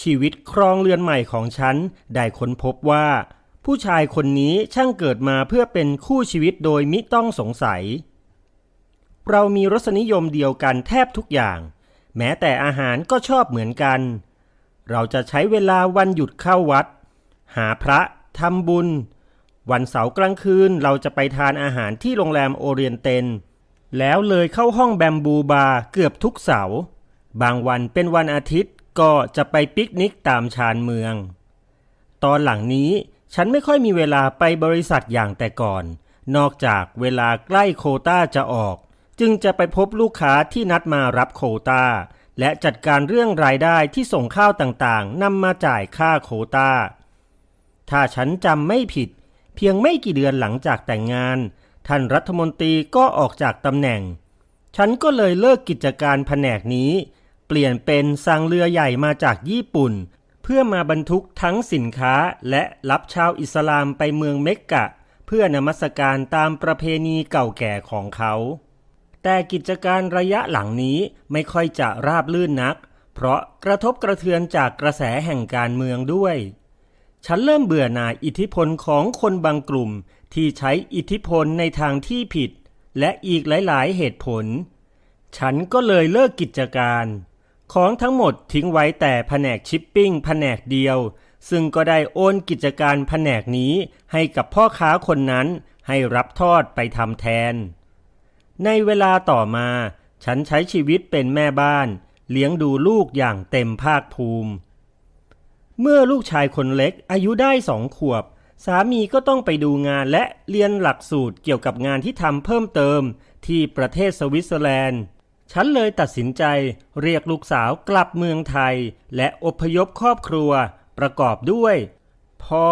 ชีวิตครองเรือนใหม่ของฉันได้ค้นพบว่า ผู้ชายคนนี้ช่างเกิดมาเพื่อเป็นคู่ชีวิตโดยมิต้องสงสัย เรามีรสนิยมเดียวกันแทบทุกอย่าง แม้แต่อาหารก็ชอบเหมือนกัน เราจะใช้เวลาวันหยุดเข้าวัด หาพระทำบุญ วันเสาร์กลางคืนเราจะไปทานอาหารที่โรงแรมโอเรียนเตน แล้วเลยเข้าห้องแบมบูบาร์เกือบทุกเสาร์บางวันเป็นวันอาทิตย์ก็จะไปปิกนิกตามชานเมือง ตอนหลังนี้ฉันไม่ค่อยมีเวลาไปบริษัทอย่างแต่ก่อน นอกจากเวลาใกล้โคต้าจะออก จึงจะไปพบลูกค้าที่นัดมารับโคต้า และจัดการเรื่องรายได้ที่ส่งข้าวต่างๆนำมาจ่ายค่าโคตาถ้าฉันจำไม่ผิด เพียงไม่กี่เดือนหลังจากแต่งงาน ท่านรัฐมนตรีก็ออกจากตำแหน่ง ฉันก็เลยเลิกกิจการแผนกนี้ เปลี่ยนเป็นสั่งเรือใหญ่มาจากญี่ปุ่น เพื่อมาบรรทุกทั้งสินค้าและรับชาวอิสลามไปเมืองเมกกะ เพื่อนมัสการตามประเพณีเก่าแก่ของเขา แต่กิจการระยะหลังนี้ไม่ค่อยจะราบลื่นนัก เพราะกระทบกระเทือนจากกระแสแห่งการเมืองด้วย ฉันเริ่มเบื่อหน่ายอิทธิพลของคนบางกลุ่มที่ใช้อิทธิพลในทางที่ผิด และอีกหลาย ๆ เหตุผล ฉันก็เลยเลิกกิจการ ของทั้งหมดทิ้งไว้แต่แผนกชิปปิ้งแผนกเดียว ซึ่งก็ได้โอนกิจการแผนกนี้ให้กับพ่อค้าคนนั้นให้รับทอดไปทำแทน ในเวลาต่อมา ฉันใช้ชีวิตเป็นแม่บ้าน เลี้ยงดูลูกอย่างเต็มภาคภูมิ เมื่อลูกชายคนเล็กอายุได้สองขวบ สามีก็ต้องไปดูงานและเรียนหลักสูตรเกี่ยวกับงานที่ทำเพิ่มเติมที่ประเทศสวิตเซอร์แลนด์ ฉันเลยตัดสินใจเรียกลูกสาวกลับเมืองไทย และอพยพครอบครัว ประกอบด้วย พ่อ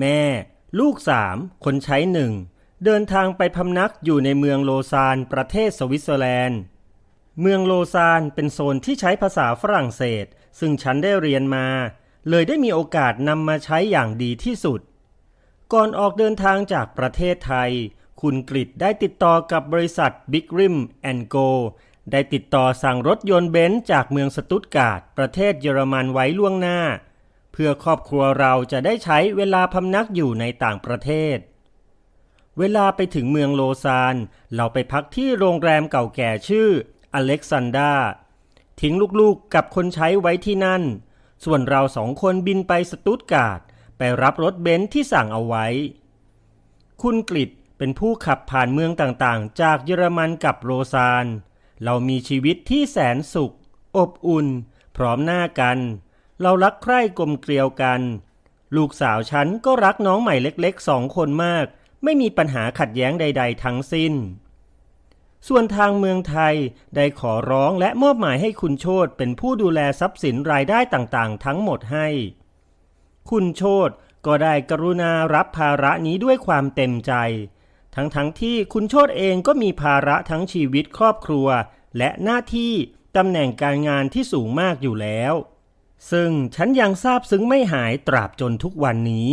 แม่ ลูกสามคนใช้หนึ่ง เดินทางไปพำนักอยู่ในเมืองโลซานประเทศสวิตเซอร์แลนด์ เมืองโลซานเป็นโซนที่ใช้ภาษาฝรั่งเศส ซึ่งฉันได้เรียนมา เลยได้มีโอกาสนำมาใช้อย่างดีที่สุด ก่อนออกเดินทางจากประเทศไทย คุณกริดได้ติดต่อกับบริษัท Big Rim Go ได้ติดต่อสั่งรถยนต์เบนซ์จากเมืองสตุตการ์ดประเทศเยอรมันไว้ล่วงหน้า เพื่อครอบครัวเราจะได้ใช้เวลาพำนักอยู่ในต่างประเทศ เวลาไปถึงเมืองโลซาน เราไปพักที่โรงแรมเก่าแก่ชื่ออเล็กซานดราทิ้งลูกๆกับคนใช้ไว้ที่นั่น ส่วนเราสองคนบินไปสตุตการ์ดไปรับรถเบนซ์ที่สั่งเอาไว้ คุณกริดเป็นผู้ขับผ่านเมืองต่างๆ จากเยอรมันกับโรซาน เรามีชีวิตที่แสนสุข อบอุ่น พร้อมหน้ากัน เรารักใคร่กลมเกลียวกัน ลูกสาวฉันก็รักน้องใหม่เล็กๆสองคนมาก ไม่มีปัญหาขัดแย้งใด ๆ ทั้งสิ้น ส่วนทางเมืองไทยได้ขอร้องและมอบหมายให้คุณโชตเป็นผู้ดูแลทรัพย์สินรายได้ต่างๆ ทั้งหมดให้ คุณโชตก็ได้กรุณารับภาระนี้ด้วยความเต็มใจ ทั้งๆทที่คุณโชตเองก็มีภาระทั้งชีวิตครอบครัว และหน้าที่ตำแหน่งการงานที่สูงมากอยู่แล้ว ซึ่งฉันยังทราบซึ้งไม่หายตราบจนทุกวันนี้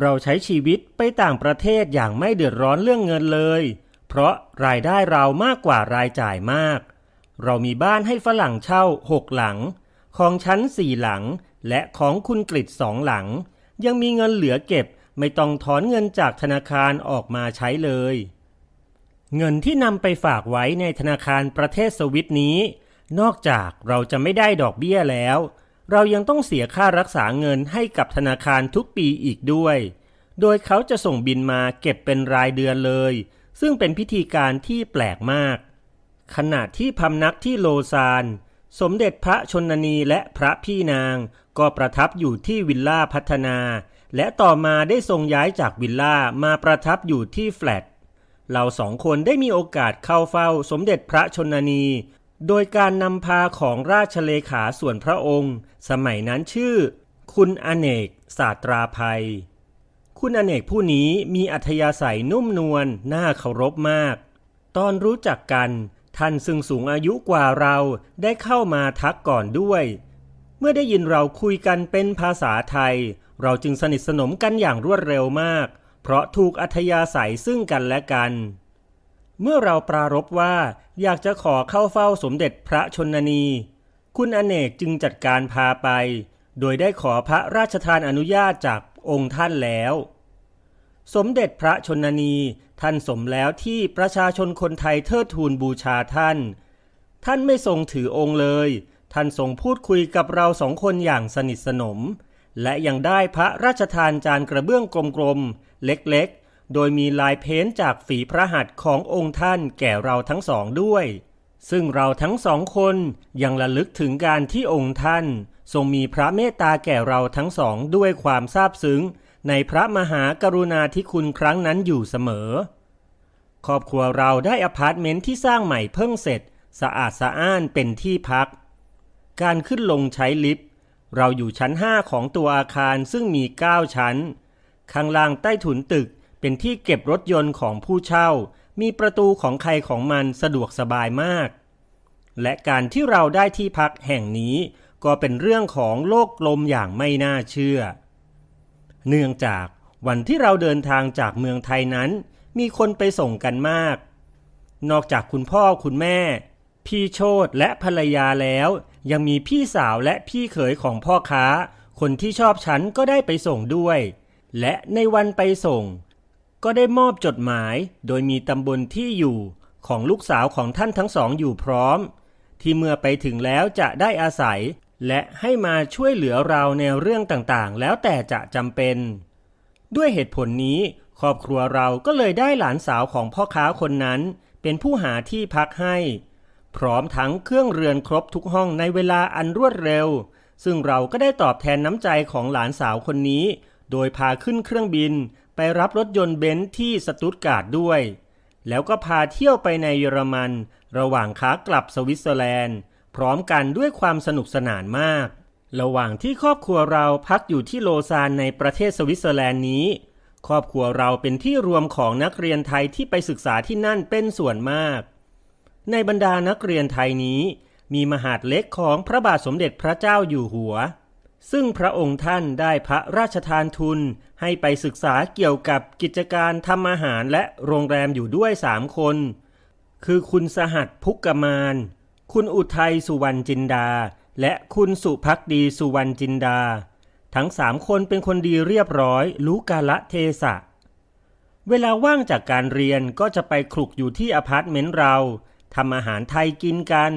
เราใช้ชีวิตไปต่างประเทศอย่างไม่เดือดร้อนเรื่องเงินเลย เพราะรายได้เรามากกว่ารายจ่ายมาก เรามีบ้านให้ฝรั่งเช่าหกหลัง ของฉันสี่หลัง และของคุณกฤษสองหลัง ยังมีเงินเหลือเก็บไม่ต้องถอนเงินจากธนาคารออกมาใช้เลย เงินที่นำไปฝากไว้ในธนาคารประเทศสวิตนี้ นอกจากเราจะไม่ได้ดอกเบี้ยแล้ว เรายังต้องเสียค่ารักษาเงินให้กับธนาคารทุกปีอีกด้วย โดยเขาจะส่งบินมาเก็บเป็นรายเดือนเลย ซึ่งเป็นพิธีการที่แปลกมาก ขณะที่พำนักที่โลซานสมเด็จพระชนนีและพระพี่นาง ก็ประทับอยู่ที่วิลล่าพัฒนา และต่อมาได้ทรงย้ายจากวิลล่ามาประทับอยู่ที่แฟลตเราสองคนได้มีโอกาสเข้าเฝ้าสมเด็จพระชนนี โดยการนำพาของราชเลขาส่วนพระองค์ สมัยนั้นชื่อ คุณอเนกศาสตราภัย คุณอเนกผู้นี้มีอัธยาศัยนุ่มนวลน่าเคารพมาก ตอนรู้จักกันท่านซึ่งสูงอายุกว่าเราได้เข้ามาทักก่อนด้วย เมื่อได้ยินเราคุยกันเป็นภาษาไทย เราจึงสนิทสนมกันอย่างรวดเร็วมาก เพราะถูกอัธยาศัยซึ่งกันและกัน เมื่อเราปรารบว่าอยากจะขอเข้าเฝ้าสมเด็จพระชนนี คุณอเนกจึงจัดการพาไป โดยได้ขอพระราชทานอนุญาตจากองค์ท่านแล้ว สมเด็จพระชนนีท่านสมแล้วที่ประชาชนคนไทยเทิดทูนบูชาท่าน ท่านไม่ทรงถือองค์เลย ท่านทรงพูดคุยกับเราสองคนอย่างสนิทสนม และยังได้พระราชทานจานกระเบื้องกลมๆเล็กๆ โดยมีลาย paint จากฝีพระหัตถ์ขององค์ท่านแก่เราทั้งสองด้วย ซึ่งเราทั้งสองคนยังระลึกถึงการที่องค์ท่าน ทรงมีพระเมตตาแก่เราทั้งสองด้วยความซาบซึ้ง ในพระมหากรุณาธิคุณครั้งนั้นอยู่เสมอ ครอบครัวเราได้อพาร์ตเมนต์ที่สร้างใหม่เพิ่งเสร็จ สะอาดสะอ้านเป็นที่พัก การขึ้นลงใช้ลิฟต์เราอยู่ชั้น 5 ของตัวอาคารซึ่งมี 9 ชั้น ข้างล่างใต้ถุนตึก เป็นที่เก็บรถยนต์ของผู้เช่า มีประตูของใครของมันสะดวกสบายมาก และการที่เราได้ที่พักแห่งนี้ก็เป็นเรื่องของโลกลมอย่างไม่น่าเชื่อ เนื่องจากวันที่เราเดินทางจากเมืองไทยนั้น มีคนไปส่งกันมาก นอกจากคุณพ่อคุณแม่ พี่โชตและภรรยาแล้ว ยังมีพี่สาวและพี่เขยของพ่อค้า คนที่ชอบฉันก็ได้ไปส่งด้วย และในวันไปส่ง ก็ได้มอบจดหมายโดยมีตำบลที่อยู่ของลูกสาวของท่านทั้งสองอยู่พร้อม ที่เมื่อไปถึงแล้วจะได้อาศัย และให้มาช่วยเหลือเราในเรื่องต่างๆ แล้วแต่จะจำเป็น ด้วยเหตุผลนี้ ครอบครัวเราก็เลยได้หลานสาวของพ่อค้าคนนั้น เป็นผู้หาที่พักให้ พร้อมทั้งเครื่องเรือนครบทุกห้องในเวลาอันรวดเร็ว ซึ่งเราก็ได้ตอบแทนน้ำใจของหลานสาวคนนี้ โดยพาขึ้นเครื่องบิน ไปรับรถยนต์เบนซ์ที่สตุตการ์ดด้วย แล้วก็พาเที่ยวไปในเยอรมัน ระหว่างขากลับสวิตเซอร์แลนด์ พร้อมกันด้วยความสนุกสนานมาก ระหว่างที่ครอบครัวเราพักอยู่ที่โลซานในประเทศสวิตเซอร์แลนด์นี้ ครอบครัวเราเป็นที่รวมของนักเรียนไทยที่ไปศึกษาที่นั่นเป็นส่วนมาก ในบรรดานักเรียนไทยนี้ มีมหาดเล็กของพระบาทสมเด็จพระเจ้าอยู่หัว ซึ่งพระองค์ท่านได้พระราชทานทุน ให้ไปศึกษาเกี่ยวกับกิจการทำอาหารและโรงแรมอยู่ด้วยสามคน คือคุณสหัสพุกกมาน คุณอุทัยสุวรรณจินดา และคุณสุพักดีสุวรรณจินดา ทั้งสามคนเป็นคนดีเรียบร้อย รู้กาละเทศะ เวลาว่างจากการเรียนก็จะไปคลุกอยู่ที่อพาร์ตเมนต์เราทำอาหารไทยกินกัน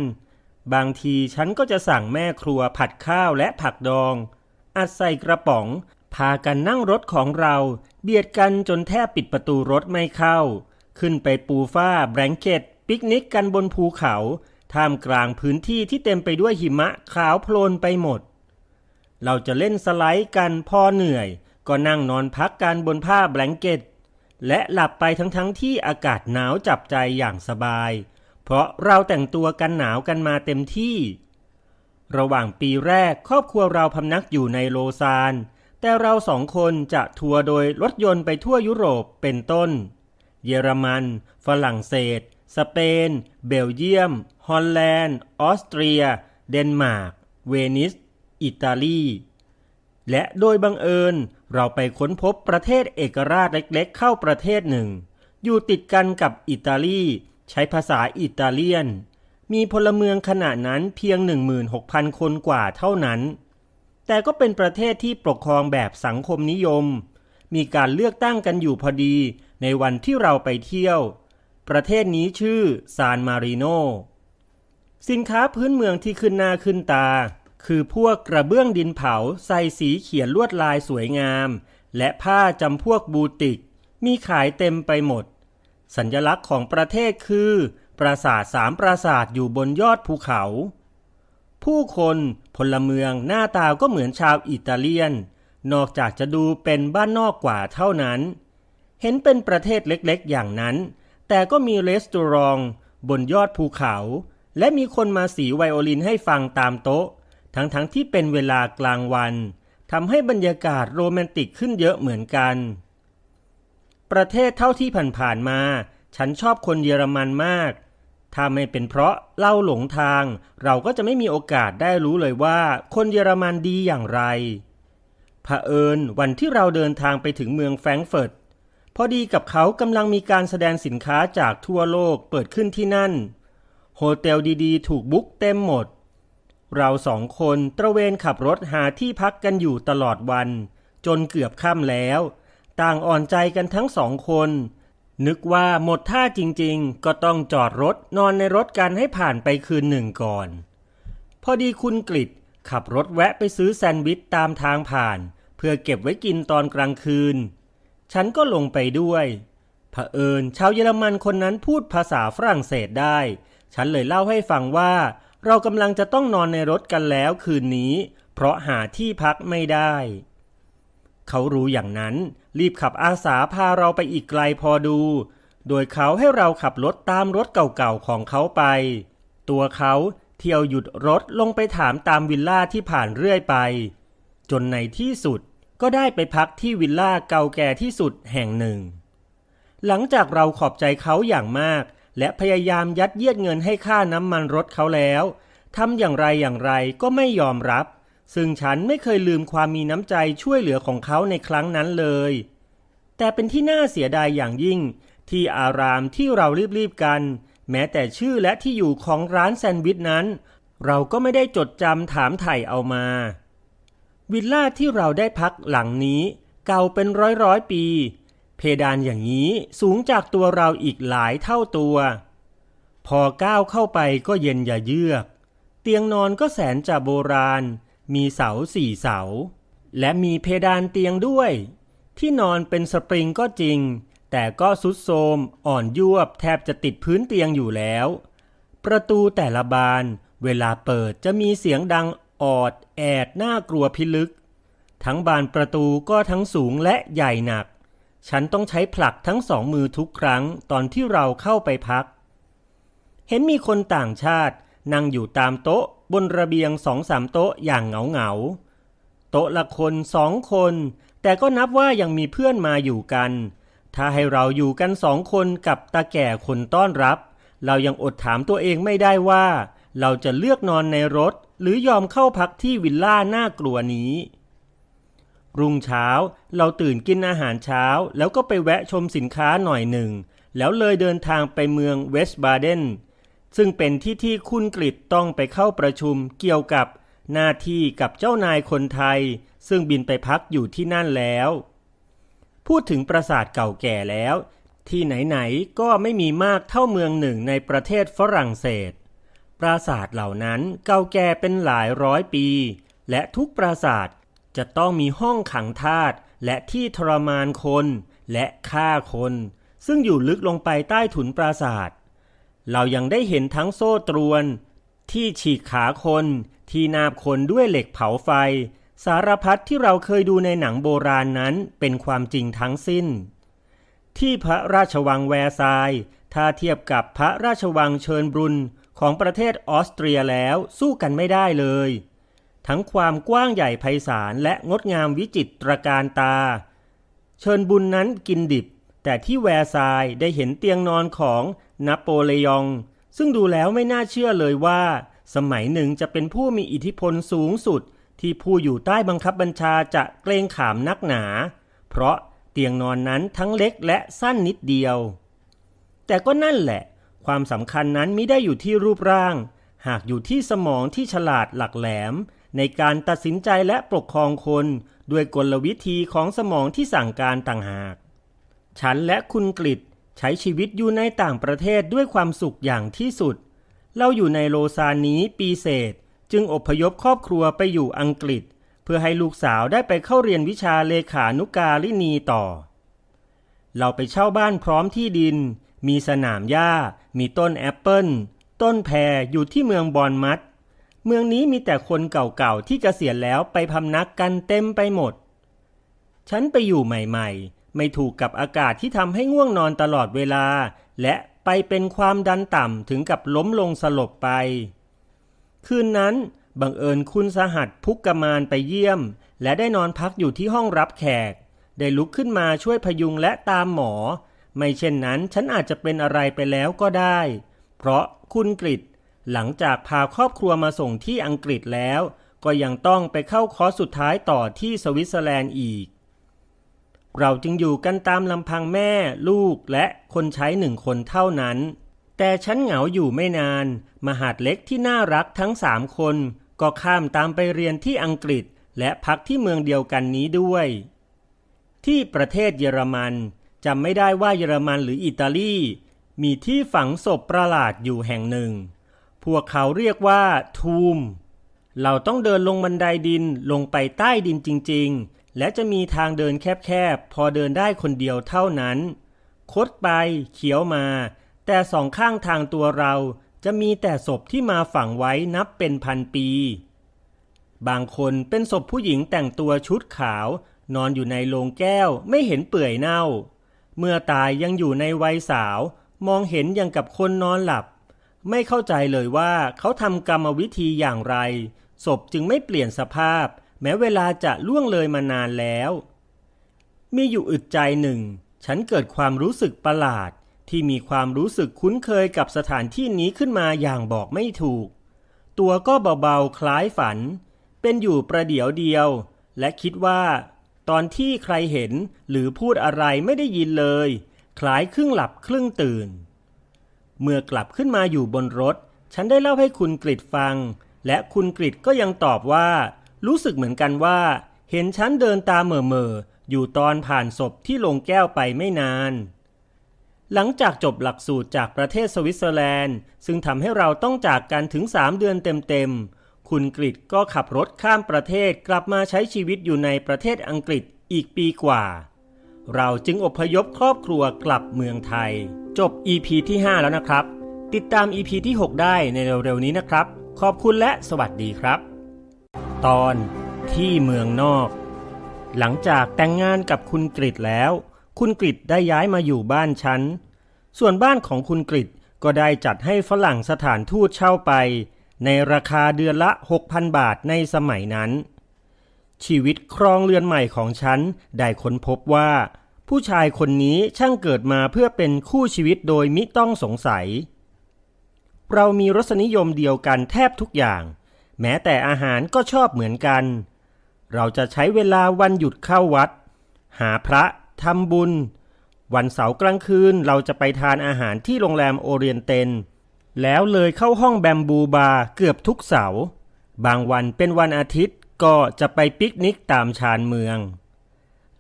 บางทีฉันก็จะสั่งแม่ครัวผัดข้าวและผักดอง อัดใส่กระป๋อง พากันนั่งรถของเรา เบียดกันจนแทบปิดประตูรถไม่เข้า ขึ้นไปปูผ้า blanket ปิกนิกกันบนภูเขา ท่ามกลางพื้นที่ที่เต็มไปด้วยหิมะขาวโพลนไปหมด เราจะเล่นสไลด์กันพอเหนื่อย ก็นั่งนอนพักกันบนผ้าแบงเก็ตและหลับไปทั้งๆทที่อากาศหนาวจับใจอย่างสบาย เพราะเราแต่งตัวกันหนาวกันมาเต็มที่ ระหว่างปีแรกครอบครัวเราพำนักอยู่ในโลซาน แต่เราสองคนจะทัวร์โดยรถยนต์ไปทั่วยุโรปเป็นต้น เยอรมัน ฝรั่งเศส สเปน เบลเยียม ฮอลแลนด์ ออสเตรีย เดนมาร์ก เวนิส อิตาลี และโดยบังเอิญเราไปค้นพบประเทศเอกราชเล็กๆ เข้าประเทศหนึ่ง อยู่ติดกันกับอิตาลี ใช้ภาษาอิตาเลียน มีพลเมืองขณะนั้นเพียง 16,000 คนกว่าเท่านั้น แต่ก็เป็นประเทศที่ปกครองแบบสังคมนิยม มีการเลือกตั้งกันอยู่พอดีในวันที่เราไปเที่ยว ประเทศนี้ชื่อซานมาริโน สินค้าพื้นเมืองที่ขึ้นหน้าขึ้นตา คือพวกกระเบื้องดินเผาใส่สีเขียนลวดลายสวยงาม และผ้าจำพวกบูติก มีขายเต็มไปหมด สัญลักษณ์ของประเทศคือ ปราสาทสามปราสาทอยู่บนยอดภูเขา ผู้คนพลเมืองหน้าตาก็เหมือนชาวอิตาเลียน นอกจากจะดูเป็นบ้านนอกกว่าเท่านั้น เห็นเป็นประเทศเล็กๆ อย่างนั้น แต่ก็มีรีสตอรองบนยอดภูเขา และมีคนมาสีไวโอลินให้ฟังตามโต๊ะ ทั้งๆทที่เป็นเวลากลางวันทำให้บรรยากาศโรแมนติกขึ้นเยอะเหมือนกัน ประเทศเท่าที่ผ่านๆมา ฉันชอบคนเยอรมันมาก ถ้าไม่เป็นเพราะเล่าหลงทาง เราก็จะไม่มีโอกาสได้รู้เลยว่า คนเยอรมันดีอย่างไรเผอิญวันที่เราเดินทางไปถึงเมืองแฟรงก์เฟิร์ตพอดีกับเขากำลังมีการแสดงสินค้าจากทั่วโลกเปิดขึ้นที่นั่น hotel ดีๆ ถูก book เต็มหมด เราสองคนตระเวนขับรถหาที่พักกันอยู่ตลอดวัน จนเกือบค่ำแล้ว ต่างอ่อนใจกันทั้งสองคน นึกว่าหมดท่าจริงๆ ก็ต้องจอดรถนอนในรถกันให้ผ่านไปคืนหนึ่งก่อน พอดีคุณกฤษขับรถแวะไปซื้อแซนด์วิชตามทางผ่าน เพื่อเก็บไว้กินตอนกลางคืน ฉันก็ลงไปด้วยเผอิญชาวเยอรมันคนนั้นพูดภาษาฝรั่งเศสได้ ฉันเลยเล่าให้ฟังว่า เรากำลังจะต้องนอนในรถกันแล้วคืนนี้ เพราะหาที่พักไม่ได้ เขารู้อย่างนั้น รีบขับอาสาพาเราไปอีกไกลพอดู โดยเขาให้เราขับรถตามรถเก่าๆของเขาไป ตัวเขาเที่ยวหยุดรถลงไปถามตามวิลล่าที่ผ่านเรื่อยไป จนในที่สุดก็ได้ไปพักที่วิลล่าเก่าแก่ที่สุดแห่งหนึ่ง หลังจากเราขอบใจเขาอย่างมาก และพยายามยัดเยียดเงินให้ค่าน้ำมันรถเขาแล้วทำอย่างไรอย่างไรก็ไม่ยอมรับ ซึ่งฉันไม่เคยลืมความมีน้ำใจช่วยเหลือของเขาในครั้งนั้นเลย แต่เป็นที่น่าเสียดายอย่างยิ่ง ที่อารามที่เรารีบๆกัน แม้แต่ชื่อและที่อยู่ของร้านแซนด์วิชนั้น เราก็ไม่ได้จดจำถามไถ่เอามา วิลล่าที่เราได้พักหลังนี้ เก่าเป็นร้อยร้อยปี เพดานอย่างนี้สูงจากตัวเราอีกหลายเท่าตัว พอก้าวเข้าไปก็เย็นอย่าเยือก เตียงนอนก็แสนจะโบราณ มีเสาสี่เสา และมีเพดานเตียงด้วย ที่นอนเป็นสปริงก็จริง แต่ก็สุดโทมอ่อนยวบแทบจะติดพื้นเตียงอยู่แล้ว ประตูแต่ละบานเวลาเปิดจะมีเสียงดังออดแอดน่ากลัวพิลึก ทั้งบานประตูก็ทั้งสูงและใหญ่หนัก ฉันต้องใช้ผลักทั้งสองมือทุกครั้งตอนที่เราเข้าไปพัก เห็นมีคนต่างชาติ นั่งอยู่ตามโต๊ะบนระเบียงสองสามโต๊ะอย่างเหงาเหงาโต๊ะละคนสองคน แต่ก็นับว่ายังมีเพื่อนมาอยู่กัน ถ้าให้เราอยู่กันสองคนกับตาแก่คนต้อนรับ เรายังอดถามตัวเองไม่ได้ว่า เราจะเลือกนอนในรถ หรือยอมเข้าพักที่วิลล่าน่ากลัวนี้ รุ่งเช้าเราตื่นกินอาหารเช้า แล้วก็ไปแวะชมสินค้าหน่อยหนึ่ง แล้วเลยเดินทางไปเมืองเวสต์บาเดน ซึ่งเป็นที่ที่คุณกฤษต้องไปเข้าประชุมเกี่ยวกับหน้าที่กับเจ้านายคนไทย ซึ่งบินไปพักอยู่ที่นั่นแล้ว พูดถึงปราสาทเก่าแก่แล้ว ที่ไหนๆก็ไม่มีมากเท่าเมืองหนึ่งในประเทศฝรั่งเศส ปราสาทเหล่านั้นเก่าแก่เป็นหลายร้อยปี และทุกปราสาทจะต้องมีห้องขังทาสและที่ทรมานคนและฆ่าคน ซึ่งอยู่ลึกลงไปใต้ถุนปราสาท เรายังได้เห็นทั้งโซ่ตรวน ที่ฉีกขาคน ที่นาบคนด้วยเหล็กเผาไฟ สารพัดที่เราเคยดูในหนังโบราณนั้นเป็นความจริงทั้งสิ้น ที่พระราชวังแวร์ซายน์ถ้าเทียบกับพระราชวังเชิญบรุนของประเทศออสเตรียแล้วสู้กันไม่ได้เลย ทั้งความกว้างใหญ่ไพศาลและงดงามวิจิตรการตา เชิญบุญนั้นกินดิบ แต่ที่แวร์ซายได้เห็นเตียงนอนของ นโปเลยอง ซึ่งดูแล้วไม่น่าเชื่อเลยว่า สมัยหนึ่งจะเป็นผู้มีอิทธิพลสูงสุด ที่ผู้อยู่ใต้บังคับบัญชาจะเกรงขามนักหนา เพราะเตียงนอนนั้นทั้งเล็กและสั้นนิดเดียว แต่ก็นั่นแหละ ความสำคัญนั้นไม่ได้อยู่ที่รูปร่าง หากอยู่ที่สมองที่ฉลาดหลักแหลม ในการตัดสินใจและปกครองคนด้วยกลวิธีของสมองที่สั่งการต่างหาก ฉันและคุณกฤษ ใช้ชีวิตอยู่ในต่างประเทศด้วยความสุขอย่างที่สุด เราอยู่ในโลซานนี้ปีเศษ จึงอพยพครอบครัวไปอยู่อังกฤษ เพื่อให้ลูกสาวได้ไปเข้าเรียนวิชาเลขานุการินีต่อ เราไปเช่าบ้านพร้อมที่ดิน มีสนามหญ้า มีต้นแอปเปิลต้นแพร์อยู่ที่เมืองบอร์นมัธ เมืองนี้มีแต่คนเก่าๆที่เกษียณแล้วไปพำนักกันเต็มไปหมด ฉันไปอยู่ใหม่ๆ ไม่ถูกกับอากาศที่ทำให้ง่วงนอนตลอดเวลา และไปเป็นความดันต่ำถึงกับล้มลงสลบไป คืนนั้นบังเอิญคุณสหัสพุกกมานไปเยี่ยม และได้นอนพักอยู่ที่ห้องรับแขก ได้ลุกขึ้นมาช่วยพยุงและตามหมอ ไม่เช่นนั้นฉันอาจจะเป็นอะไรไปแล้วก็ได้ เพราะคุณกฤษหลังจากพาครอบครัวมาส่งที่อังกฤษแล้ว ก็ยังต้องไปเข้าคอร์สสุดท้ายต่อที่สวิตเซอร์แลนด์อีก เราจึงอยู่กันตามลำพังแม่ ลูกและคนใช้หนึ่งคนเท่านั้น แต่ฉันเหงาอยู่ไม่นาน มหาดเล็กที่น่ารักทั้งสามคน ก็ข้ามตามไปเรียนที่อังกฤษ และพักที่เมืองเดียวกันนี้ด้วย ที่ประเทศเยอรมันจำไม่ได้ว่าเยอรมันหรืออิตาลี มีที่ฝังศพประหลาดอยู่แห่งหนึ่ง พวกเขาเรียกว่าทูม เราต้องเดินลงบันไดดินลงไปใต้ดินจริง ๆ และจะมีทางเดินแคบๆ พอเดินได้คนเดียวเท่านั้น คดไปเขียวมา แต่สองข้างทางตัวเราจะมีแต่ศพที่มาฝังไว้นับเป็นพันปี บางคนเป็นศพผู้หญิงแต่งตัวชุดขาว นอนอยู่ในโลงแก้วไม่เห็นเปื่อยเน่า เมื่อตายยังอยู่ในวัยสาว มองเห็นอย่างกับคนนอนหลับ ไม่เข้าใจเลยว่าเขาทำกรรมวิธีอย่างไร ศพจึงไม่เปลี่ยนสภาพ แม้เวลาจะล่วงเลยมานานแล้ว มีอยู่อึดใจหนึ่ง ฉันเกิดความรู้สึกประหลาด ที่มีความรู้สึกคุ้นเคยกับสถานที่นี้ขึ้นมาอย่างบอกไม่ถูก ตัวก็เบาๆคล้ายฝัน เป็นอยู่ประเดี๋ยวเดียว และคิดว่า ตอนที่ใครเห็นหรือพูดอะไรไม่ได้ยินเลย คล้ายครึ่งหลับครึ่งตื่น เมื่อกลับขึ้นมาอยู่บนรถ ฉันได้เล่าให้คุณกริดฟัง และคุณกริดก็ยังตอบว่า รู้สึกเหมือนกันว่า เห็นฉันเดินตาเหม่อๆอยู่ตอนผ่านศพที่ลงแก้วไปไม่นาน หลังจากจบหลักสูตรจากประเทศสวิตเซอร์แลนด์ ซึ่งทำให้เราต้องจากกันถึงสามเดือนเต็มๆ คุณกริดก็ขับรถข้ามประเทศกลับมาใช้ชีวิตอยู่ในประเทศอังกฤษอีกปีกว่า เราจึงอพยพครอบครัวกลับเมืองไทย จบ EP ที่ 5 แล้วนะครับ ติดตาม EP ที่ 6 ได้ในเร็วๆนี้นะครับ ขอบคุณและสวัสดีครับ ตอนที่เมืองนอก หลังจากแต่งงานกับคุณกริดแล้ว คุณกริดได้ย้ายมาอยู่บ้านฉัน ส่วนบ้านของคุณกริดก็ได้จัดให้ฝรั่งสถานทูตเช่าไป ในราคาเดือนละ 6,000 บาทในสมัยนั้น ชีวิตครองเรือนใหม่ของฉัน ได้ค้นพบว่า ผู้ชายคนนี้ช่างเกิดมาเพื่อเป็นคู่ชีวิตโดยมิต้องสงสัย เรามีรสนิยมเดียวกันแทบทุกอย่าง แม้แต่อาหารก็ชอบเหมือนกัน เราจะใช้เวลาวันหยุดเข้าวัด หาพระทำบุญ วันเสาร์กลางคืนเราจะไปทานอาหารที่โรงแรมโอเรียนเตน แล้วเลยเข้าห้องแบมบูบาร์เกือบทุกเสาร์บางวันเป็นวันอาทิตย์ก็จะไปปิกนิกตามชานเมือง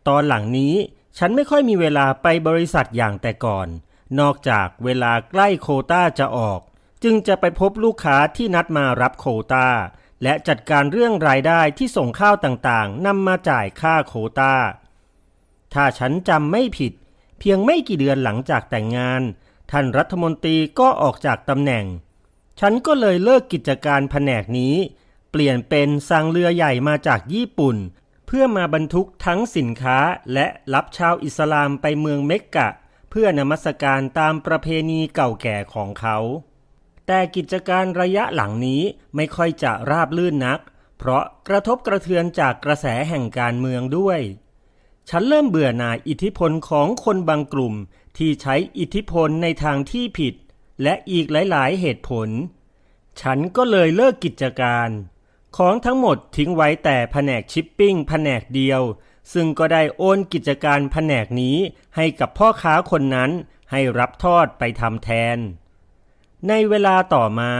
ตอนหลังนี้ฉันไม่ค่อยมีเวลาไปบริษัทอย่างแต่ก่อน นอกจากเวลาใกล้โคต้าจะออก จึงจะไปพบลูกค้าที่นัดมารับโคตาและจัดการเรื่องรายได้ที่ส่งข้าวต่างๆนำมาจ่ายค่าโคตาถ้าฉันจำไม่ผิด เพียงไม่กี่เดือนหลังจากแต่งงาน ท่านรัฐมนตรีก็ออกจากตำแหน่ง ฉันก็เลยเลิกกิจการแผนกนี้ เปลี่ยนเป็นสั่งเรือใหญ่มาจากญี่ปุ่น เพื่อมาบรรทุกทั้งสินค้าและรับชาวอิสลามไปเมืองเมกกะ เพื่อนมัสการตามประเพณีเก่าแก่ของเขา แต่กิจการระยะหลังนี้ไม่ค่อยจะราบลื่นนัก เพราะกระทบกระเทือนจากกระแสแห่งการเมืองด้วย ฉันเริ่มเบื่อหน่ายอิทธิพลของคนบางกลุ่มที่ใช้อิทธิพลในทางที่ผิด และอีกหลาย ๆ เหตุผล ฉันก็เลยเลิกกิจการ ของทั้งหมดทิ้งไว้แต่แผนกชิปปิ้งแผนกเดียว ซึ่งก็ได้โอนกิจการแผนกนี้ให้กับพ่อค้าคนนั้นให้รับทอดไปทำแทน ในเวลาต่อมา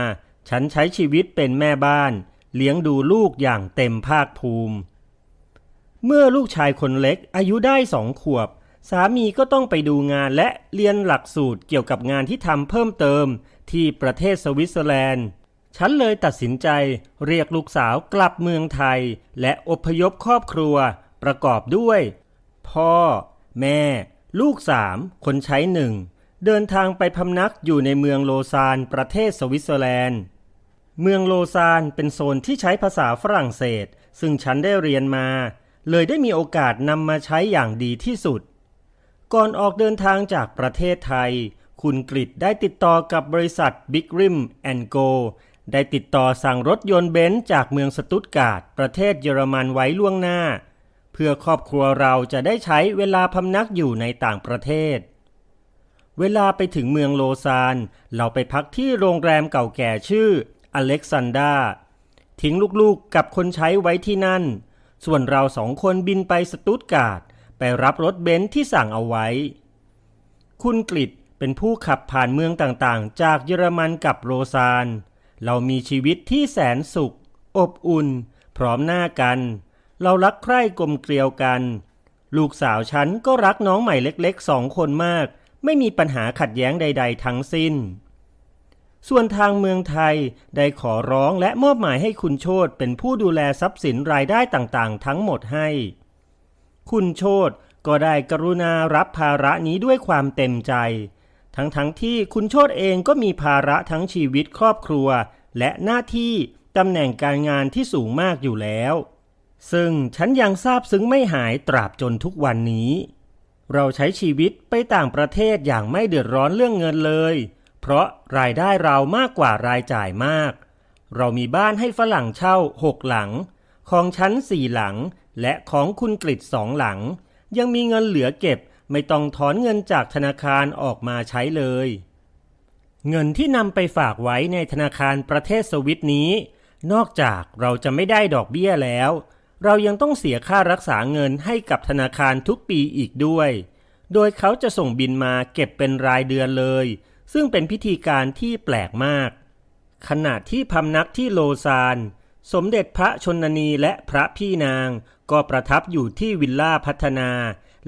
ฉันใช้ชีวิตเป็นแม่บ้าน เลี้ยงดูลูกอย่างเต็มภาคภูมิ เมื่อลูกชายคนเล็กอายุได้สองขวบ สามีก็ต้องไปดูงานและเรียนหลักสูตรเกี่ยวกับงานที่ทำเพิ่มเติมที่ประเทศสวิตเซอร์แลนด์ ฉันเลยตัดสินใจเรียกลูกสาวกลับเมืองไทย และอพยพครอบครัว ประกอบด้วย พ่อ แม่ ลูกสามคนใช้หนึ่ง เดินทางไปพำนักอยู่ในเมืองโลซานประเทศสวิตเซอร์แลนด์ เมืองโลซานเป็นโซนที่ใช้ภาษาฝรั่งเศส ซึ่งฉันได้เรียนมา เลยได้มีโอกาสนำมาใช้อย่างดีที่สุด ก่อนออกเดินทางจากประเทศไทย คุณกริดได้ติดต่อกับบริษัท B. Grimm & Co ได้ติดต่อสั่งรถยนต์เบนซ์จากเมืองสตุตการ์ดประเทศเยอรมันไว้ล่วงหน้า เพื่อครอบครัวเราจะได้ใช้เวลาพำนักอยู่ในต่างประเทศ เวลาไปถึงเมืองโลซาน เราไปพักที่โรงแรมเก่าแก่ชื่ออเล็กซานดราทิ้งลูกๆกับคนใช้ไว้ที่นั่น ส่วนเราสองคนบินไปสตุตการ์ดไปรับรถเบนซ์ที่สั่งเอาไว้ คุณกริดเป็นผู้ขับผ่านเมืองต่างๆ จากเยอรมันกับโรซาน เรามีชีวิตที่แสนสุข อบอุ่น พร้อมหน้ากัน เรารักใคร่กลมเกลียวกัน ลูกสาวฉันก็รักน้องใหม่เล็กๆสองคนมาก ไม่มีปัญหาขัดแย้งใด ๆ ทั้งสิ้น ส่วนทางเมืองไทยได้ขอร้องและมอบหมายให้คุณโชตเป็นผู้ดูแลทรัพย์สินรายได้ต่างๆ ทั้งหมดให้ คุณโชตก็ได้กรุณารับภาระนี้ด้วยความเต็มใจ ทั้งๆทที่คุณโชตเองก็มีภาระทั้งชีวิตครอบครัว และหน้าที่ตำแหน่งการงานที่สูงมากอยู่แล้ว ซึ่งฉันยังทราบซึ้งไม่หายตราบจนทุกวันนี้ เราใช้ชีวิตไปต่างประเทศอย่างไม่เดือดร้อนเรื่องเงินเลย เพราะรายได้เรามากกว่ารายจ่ายมาก เรามีบ้านให้ฝรั่งเช่าหกหลัง ของชั้นสี่หลัง และของคุณกฤษสองหลัง ยังมีเงินเหลือเก็บไม่ต้องถอนเงินจากธนาคารออกมาใช้เลย เงินที่นำไปฝากไว้ในธนาคารประเทศสวิตนี้ นอกจากเราจะไม่ได้ดอกเบี้ยแล้ว เรายังต้องเสียค่ารักษาเงินให้กับธนาคารทุกปีอีกด้วย โดยเขาจะส่งบินมาเก็บเป็นรายเดือนเลย ซึ่งเป็นพิธีการที่แปลกมาก ขณะที่พำนักที่โลซานสมเด็จพระชนนีและพระพี่นาง ก็ประทับอยู่ที่วิลล่าพัฒนา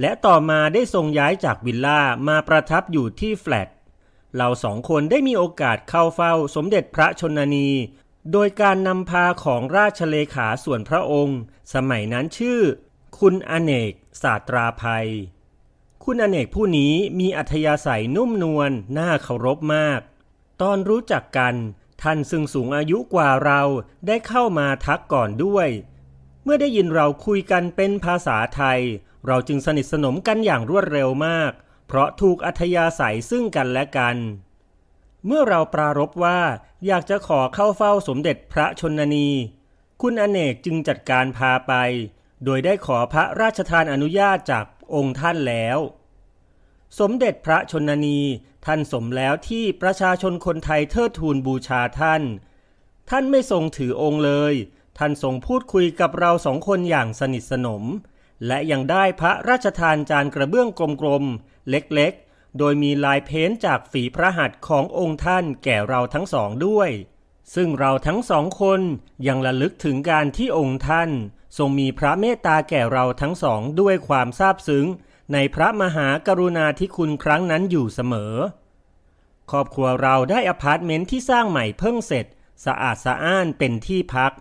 และต่อมาได้ทรงย้ายจากวิลล่ามาประทับอยู่ที่แฟลตเราสองคนได้มีโอกาสเข้าเฝ้าสมเด็จพระชนนี โดยการนำพาของราชเลขาส่วนพระองค์ สมัยนั้นชื่อ คุณอเนกศาสตราภัย คุณอเนกผู้นี้มีอัธยาศัยนุ่มนวลน่าเคารพมาก ตอนรู้จักกันท่านซึ่งสูงอายุกว่าเราได้เข้ามาทักก่อนด้วย เมื่อได้ยินเราคุยกันเป็นภาษาไทย เราจึงสนิทสนมกันอย่างรวดเร็วมาก เพราะถูกอัธยาศัยซึ่งกันและกัน เมื่อเราปรารบว่าอยากจะขอเข้าเฝ้าสมเด็จพระชนนี คุณอเนกจึงจัดการพาไป โดยได้ขอพระราชทานอนุญาตจากองค์ท่านแล้ว สมเด็จพระชนนีท่านสมแล้วที่ประชาชนคนไทยเทิดทูนบูชาท่าน ท่านไม่ทรงถือองค์เลย ท่านทรงพูดคุยกับเราสองคนอย่างสนิทสนม และยังได้พระราชทานจานกระเบื้องกลมๆเล็กๆ โดยมีลาย paint จากฝีพระหัตถ์ขององค์ท่านแก่เราทั้งสองด้วย ซึ่งเราทั้งสองคนยังระลึกถึงการที่องค์ท่าน ทรงมีพระเมตตาแก่เราทั้งสองด้วยความซาบซึ้ง ในพระมหากรุณาธิคุณครั้งนั้นอยู่เสมอ ครอบครัวเราได้อพาร์ตเมนต์ที่สร้างใหม่เพิ่งเสร็จ สะอาดสะอ้านเป็นที่พัก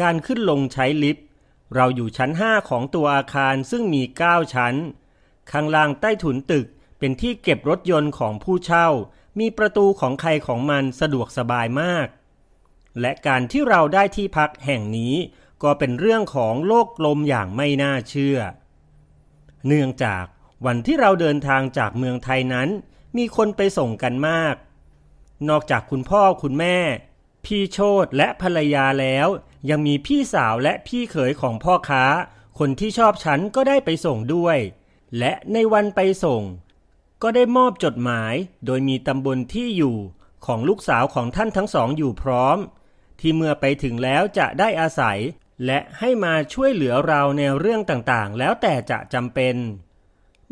การขึ้นลงใช้ลิฟต์เราอยู่ชั้น 5 ของตัวอาคารซึ่งมี 9 ชั้น ข้างล่างใต้ถุนตึก เป็นที่เก็บรถยนต์ของผู้เช่า มีประตูของใครของมันสะดวกสบายมาก และการที่เราได้ที่พักแห่งนี้ ก็เป็นเรื่องของโลกลมอย่างไม่น่าเชื่อ เนื่องจากวันที่เราเดินทางจากเมืองไทยนั้น มีคนไปส่งกันมาก นอกจากคุณพ่อคุณแม่ พี่โชตและภรรยาแล้ว ยังมีพี่สาวและพี่เขยของพ่อค้า คนที่ชอบฉันก็ได้ไปส่งด้วย และในวันไปส่ง ก็ได้มอบจดหมายโดยมีตำบลที่อยู่ของลูกสาวของท่านทั้งสองอยู่พร้อม ที่เมื่อไปถึงแล้วจะได้อาศัย และให้มาช่วยเหลือเราในเรื่องต่างๆ แล้วแต่จะจำเป็น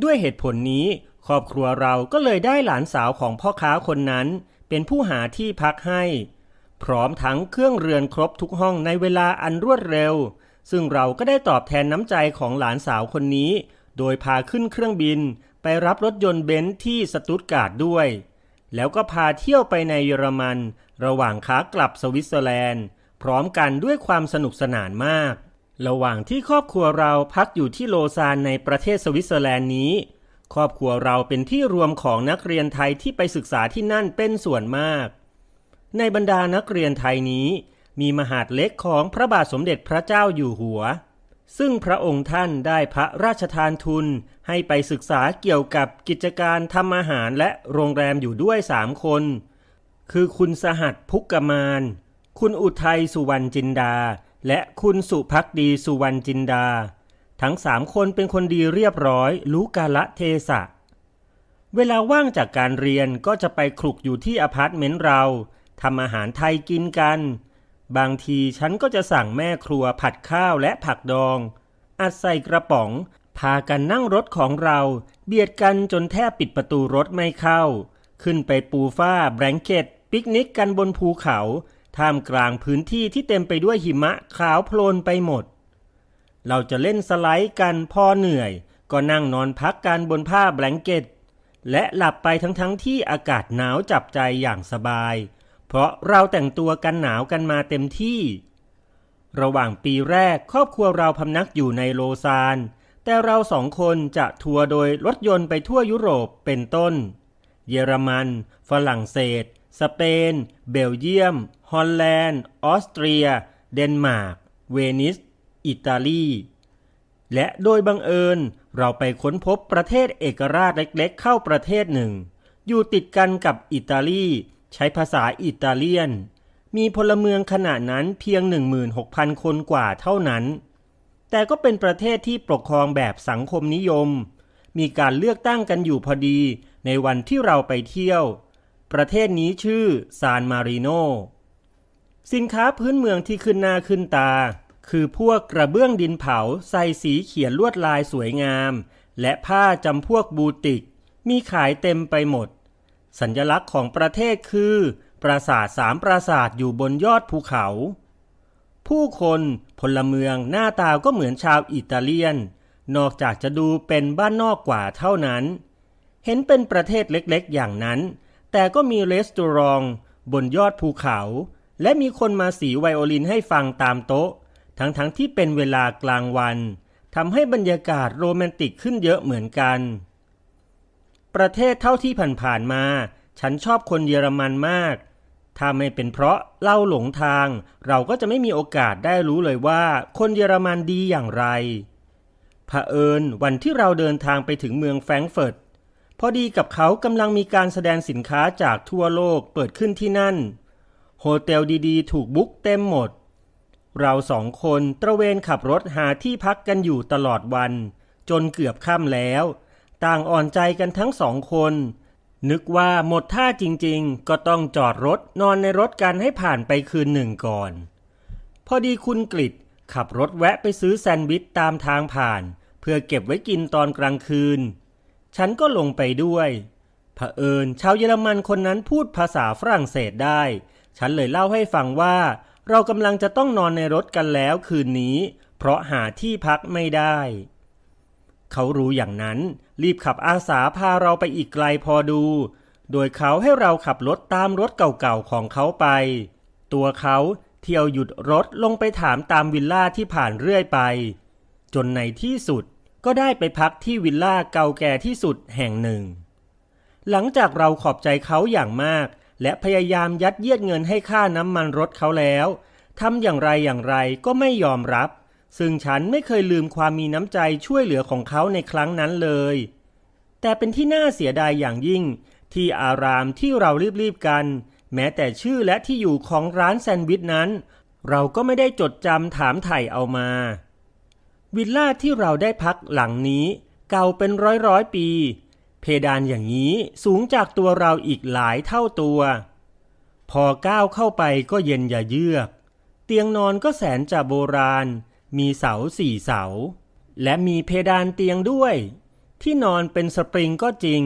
ด้วยเหตุผลนี้ ครอบครัวเราก็เลยได้หลานสาวของพ่อค้าคนนั้น เป็นผู้หาที่พักให้ พร้อมทั้งเครื่องเรือนครบทุกห้องในเวลาอันรวดเร็ว ซึ่งเราก็ได้ตอบแทนน้ำใจของหลานสาวคนนี้ โดยพาขึ้นเครื่องบิน ไปรับรถยนต์เบนซ์ที่สตุตการ์ดด้วย แล้วก็พาเที่ยวไปในเยอรมัน ระหว่างขากลับสวิตเซอร์แลนด์ พร้อมกันด้วยความสนุกสนานมาก ระหว่างที่ครอบครัวเราพักอยู่ที่โลซานในประเทศสวิตเซอร์แลนด์นี้ ครอบครัวเราเป็นที่รวมของนักเรียนไทยที่ไปศึกษาที่นั่นเป็นส่วนมาก ในบรรดานักเรียนไทยนี้ มีมหาดเล็กของพระบาทสมเด็จพระเจ้าอยู่หัว ซึ่งพระองค์ท่านได้พระราชทานทุน ให้ไปศึกษาเกี่ยวกับกิจการทำอาหารและโรงแรมอยู่ด้วยสามคน คือคุณสหัสพุกกมาน คุณอุทัยสุวรรณจินดา และคุณสุพักดีสุวรรณจินดา ทั้งสามคนเป็นคนดีเรียบร้อย รู้กาละเทศะ เวลาว่างจากการเรียนก็จะไปคลุกอยู่ที่อพาร์ตเมนต์เราทำอาหารไทยกินกัน บางทีฉันก็จะสั่งแม่ครัวผัดข้าวและผักดอง อัดใส่กระป๋อง พากันนั่งรถของเรา เบียดกันจนแทบปิดประตูรถไม่เข้า ขึ้นไปปูผ้า blanket ปิกนิกกันบนภูเขา ท่ามกลางพื้นที่ที่เต็มไปด้วยหิมะขาวโพลนไปหมด เราจะเล่นสไลด์กันพอเหนื่อย ก็นั่งนอนพักกันบนผ้า blanket และหลับไปทั้งๆที่อากาศหนาวจับใจอย่างสบาย เพราะเราแต่งตัวกันหนาวกันมาเต็มที่ ระหว่างปีแรกครอบครัวเราพำนักอยู่ในโลซาน แต่เราสองคนจะทัวร์โดยรถยนต์ไปทั่วยุโรปเป็นต้น เยอรมัน ฝรั่งเศส สเปน เบลเยียม ฮอลแลนด์ ออสเตรีย เดนมาร์ก เวนิส อิตาลี และโดยบังเอิญเราไปค้นพบประเทศเอกราชเล็กๆ เข้าประเทศหนึ่ง อยู่ติดกันกับอิตาลี ใช้ภาษาอิตาเลียน มีพลเมืองขณะนั้นเพียง 16,000 คนกว่าเท่านั้น แต่ก็เป็นประเทศที่ปกครองแบบสังคมนิยม มีการเลือกตั้งกันอยู่พอดีในวันที่เราไปเที่ยว ประเทศนี้ชื่อซานมาริโน สินค้าพื้นเมืองที่ขึ้นหน้าขึ้นตา คือพวกกระเบื้องดินเผาใส่สีเขียนลวดลายสวยงาม และผ้าจำพวกบูติก มีขายเต็มไปหมด สัญลักษณ์ของประเทศคือ ปราสาทสามปราสาทอยู่บนยอดภูเขา ผู้คนพลเมืองหน้าตาก็เหมือนชาวอิตาเลียน นอกจากจะดูเป็นบ้านนอกกว่าเท่านั้น เห็นเป็นประเทศเล็กๆ อย่างนั้น แต่ก็มีรีสตอรองบนยอดภูเขา และมีคนมาสีไวโอลินให้ฟังตามโต๊ะ ทั้งๆทที่เป็นเวลากลางวันทำให้บรรยากาศโรแมนติกขึ้นเยอะเหมือนกัน ประเทศเท่าที่ผ่านๆมา ฉันชอบคนเยอรมันมาก ถ้าไม่เป็นเพราะเราหลงทาง เราก็จะไม่มีโอกาสได้รู้เลยว่า คนเยอรมันดีอย่างไรเผอิญวันที่เราเดินทางไปถึงเมืองแฟรงก์เฟิร์ตพอดีกับเขากำลังมีการแสดงสินค้าจากทั่วโลกเปิดขึ้นที่นั่น hotel ดีๆ ถูก book เต็มหมด เราสองคนตระเวนขับรถหาที่พักกันอยู่ตลอดวัน จนเกือบค่ำแล้ว ต่างอ่อนใจกันทั้งสองคน นึกว่าหมดท่าจริงๆ ก็ต้องจอดรถนอนในรถกันให้ผ่านไปคืนหนึ่งก่อน พอดีคุณกฤษขับรถแวะไปซื้อแซนด์วิชตามทางผ่าน เพื่อเก็บไว้กินตอนกลางคืน ฉันก็ลงไปด้วยเผอิญชาวเยอรมันคนนั้นพูดภาษาฝรั่งเศสได้ ฉันเลยเล่าให้ฟังว่าเรากำลังจะต้องนอนในรถกันแล้วคืนนี้ เพราะหาที่พักไม่ได้ เขารู้อย่างนั้น รีบขับอาสาพาเราไปอีกไกลพอดู โดยเขาให้เราขับรถตามรถเก่าๆของเขาไป ตัวเขาเที่ยวหยุดรถลงไปถามตามวิลล่าที่ผ่านเรื่อยไป จนในที่สุดก็ได้ไปพักที่วิลล่าเก่าแก่ที่สุดแห่งหนึ่ง หลังจากเราขอบใจเขาอย่างมาก และพยายามยัดเยียดเงินให้ค่าน้ำมันรถเขาแล้วทำอย่างไรอย่างไรก็ไม่ยอมรับ ซึ่งฉันไม่เคยลืมความมีน้ำใจช่วยเหลือของเขาในครั้งนั้นเลย แต่เป็นที่น่าเสียดายอย่างยิ่ง ที่อารามที่เรารีบๆกัน แม้แต่ชื่อและที่อยู่ของร้านแซนด์วิชนั้น เราก็ไม่ได้จดจำถามไถ่เอามา วิลล่าที่เราได้พักหลังนี้ เก่าเป็นร้อยร้อยปี เพดานอย่างนี้สูงจากตัวเราอีกหลายเท่าตัว พอก้าวเข้าไปก็เย็นอย่าเยือก เตียงนอนก็แสนจะโบราณ มีเสาสี่เสา และมีเพดานเตียงด้วย ที่นอนเป็นสปริงก็จริง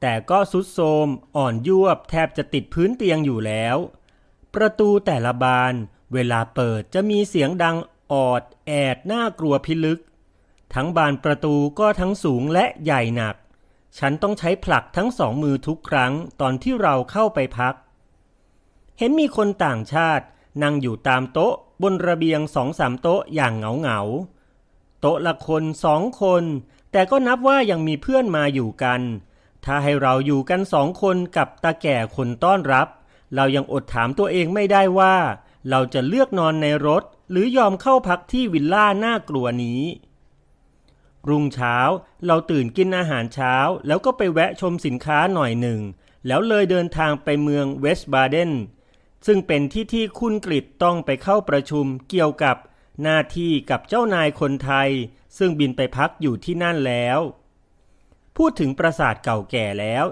แต่ก็สุดโทมอ่อนยวบแทบจะติดพื้นเตียงอยู่แล้ว ประตูแต่ละบาน เวลาเปิดจะมีเสียงดังออดแอดน่ากลัวพิลึก ทั้งบานประตูก็ทั้งสูงและใหญ่หนัก ฉันต้องใช้ผลักทั้งสองมือทุกครั้งตอนที่เราเข้าไปพัก เห็นมีคนต่างชาติ นั่งอยู่ตามโต๊ะบนระเบียงสองสามโต๊ะอย่างเหงาเหงาโต๊ะละคนสองคน แต่ก็นับว่ายังมีเพื่อนมาอยู่กัน ถ้าให้เราอยู่กันสองคนกับตาแก่คนต้อนรับ เรายังอดถามตัวเองไม่ได้ว่า เราจะเลือกนอนในรถ หรือยอมเข้าพักที่วิลล่าน่ากลัวนี้ รุ่งเช้าเราตื่นกินอาหารเช้า แล้วก็ไปแวะชมสินค้าหน่อยหนึ่ง แล้วเลยเดินทางไปเมืองเวสต์บาเดน ซึ่งเป็นที่ที่คุณกริดต้องไปเข้าประชุมเกี่ยวกับหน้าที่กับเจ้านายคนไทย ซึ่งบินไปพักอยู่ที่นั่นแล้ว พูดถึงปราสาทเก่าแก่แล้ว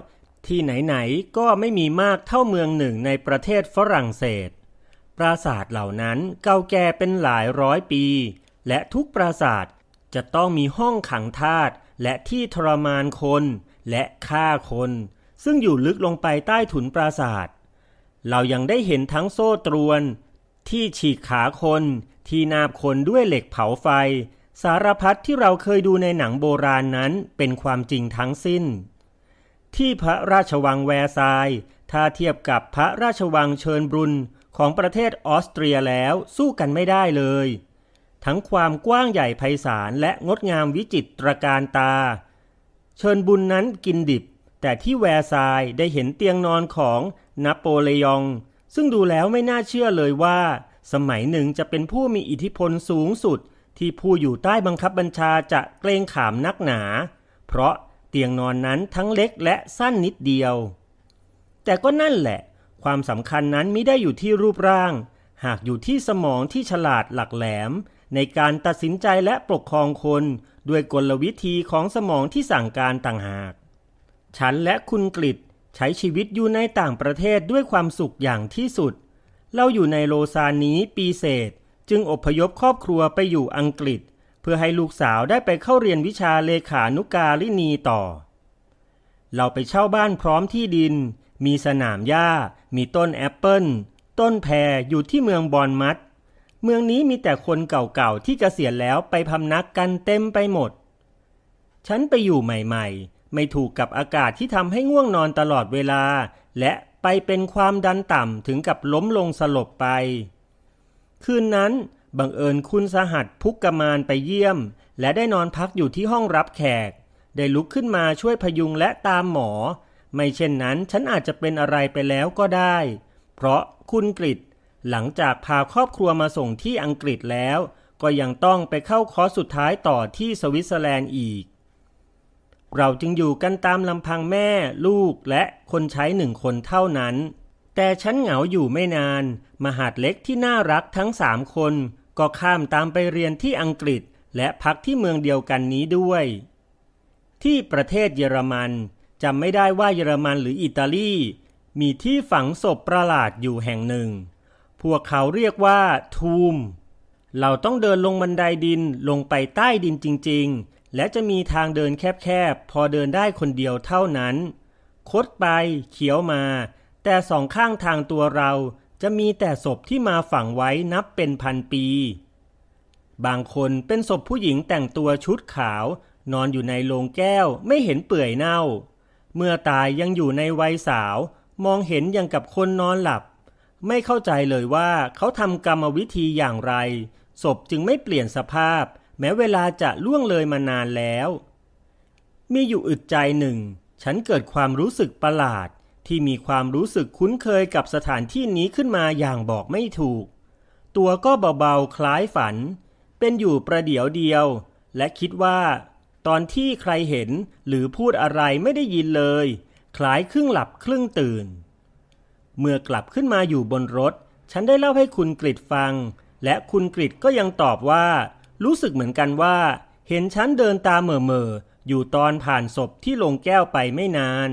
ที่ไหนๆก็ไม่มีมากเท่าเมืองหนึ่งในประเทศฝรั่งเศส ปราสาทเหล่านั้นเก่าแก่เป็นหลายร้อยปี และทุกปราสาทจะต้องมีห้องขังทาสและที่ทรมานคนและฆ่าคน ซึ่งอยู่ลึกลงไปใต้ถุนปราสาท เรายังได้เห็นทั้งโซ่ตรวน ที่ฉีกขาคน ที่นาบคนด้วยเหล็กเผาไฟ สารพัดที่เราเคยดูในหนังโบราณนั้นเป็นความจริงทั้งสิ้น ที่พระราชวังแวร์ซายถ้าเทียบกับพระราชวังเชิญบรุนของประเทศออสเตรียแล้วสู้กันไม่ได้เลย ทั้งความกว้างใหญ่ไพศาลและงดงามวิจิตรการตา เชิญบุญนั้นกินดิบ แต่ที่แวร์ซายได้เห็นเตียงนอนของ นโปเลยอง ซึ่งดูแล้วไม่น่าเชื่อเลยว่า สมัยหนึ่งจะเป็นผู้มีอิทธิพลสูงสุด ที่ผู้อยู่ใต้บังคับบัญชาจะเกรงขามนักหนา เพราะเตียงนอนนั้นทั้งเล็กและสั้นนิดเดียว แต่ก็นั่นแหละ ความสำคัญนั้นไม่ได้อยู่ที่รูปร่าง หากอยู่ที่สมองที่ฉลาดหลักแหลม ในการตัดสินใจและปกครองคนด้วยกลวิธีของสมองที่สั่งการต่างหาก ฉันและคุณกฤษ ใช้ชีวิตอยู่ในต่างประเทศด้วยความสุขอย่างที่สุด เราอยู่ในโลซานนี้ปีเศษ จึงอพยพครอบครัวไปอยู่อังกฤษ เพื่อให้ลูกสาวได้ไปเข้าเรียนวิชาเลขานุการินีต่อ เราไปเช่าบ้านพร้อมที่ดิน มีสนามหญ้า มีต้นแอปเปิลต้นแพร์อยู่ที่เมืองบอนมัด เมืองนี้มีแต่คนเก่าๆที่เกษียณแล้วไปพำนักกันเต็มไปหมด ฉันไปอยู่ใหม่ๆ ไม่ถูกกับอากาศที่ทำให้ง่วงนอนตลอดเวลา และไปเป็นความดันต่ำถึงกับล้มลงสลบไป คืนนั้นบังเอิญคุณสหัสพุกกมานไปเยี่ยม และได้นอนพักอยู่ที่ห้องรับแขก ได้ลุกขึ้นมาช่วยพยุงและตามหมอ ไม่เช่นนั้นฉันอาจจะเป็นอะไรไปแล้วก็ได้ เพราะคุณกฤษหลังจากพาครอบครัวมาส่งที่อังกฤษแล้ว ก็ยังต้องไปเข้าคอร์สสุดท้ายต่อที่สวิตเซอร์แลนด์อีก เราจึงอยู่กันตามลำพังแม่ ลูกและคนใช้หนึ่งคนเท่านั้น แต่ฉันเหงาอยู่ไม่นาน มหาดเล็กที่น่ารักทั้งสามคน ก็ข้ามตามไปเรียนที่อังกฤษ และพักที่เมืองเดียวกันนี้ด้วย ที่ประเทศเยอรมันจำไม่ได้ว่าเยอรมันหรืออิตาลี มีที่ฝังศพประหลาดอยู่แห่งหนึ่ง พวกเขาเรียกว่าทูม เราต้องเดินลงบันไดดินลงไปใต้ดินจริง ๆ และจะมีทางเดินแคบๆ พอเดินได้คนเดียวเท่านั้น คดไปเขียวมา แต่สองข้างทางตัวเราจะมีแต่ศพที่มาฝังไว้นับเป็นพันปี บางคนเป็นศพผู้หญิงแต่งตัวชุดขาวนอนอยู่ในโลงแก้วไม่เห็นเปื่อยเน่า เมื่อตายยังอยู่ในวัยสาว มองเห็นอย่างกับคนนอนหลับ ไม่เข้าใจเลยว่าเขาทำกรรมวิธีอย่างไร ศพจึงไม่เปลี่ยนสภาพ แม้เวลาจะล่วงเลยมานานแล้ว มีอยู่อึดใจหนึ่ง ฉันเกิดความรู้สึกประหลาด ที่มีความรู้สึกคุ้นเคยกับสถานที่นี้ขึ้นมาอย่างบอกไม่ถูก ตัวก็เบาๆคล้ายฝัน เป็นอยู่ประเดี๋ยวเดียว และคิดว่า ตอนที่ใครเห็นหรือพูดอะไรไม่ได้ยินเลย คล้ายครึ่งหลับครึ่งตื่น เมื่อกลับขึ้นมาอยู่บนรถ ฉันได้เล่าให้คุณกริดฟังและคุณกริดก็ยังตอบว่า รู้สึกเหมือนกันว่า เห็นฉันเดินตาเหม่อๆอยู่ตอนผ่านศพที่ลงแก้วไปไม่นาน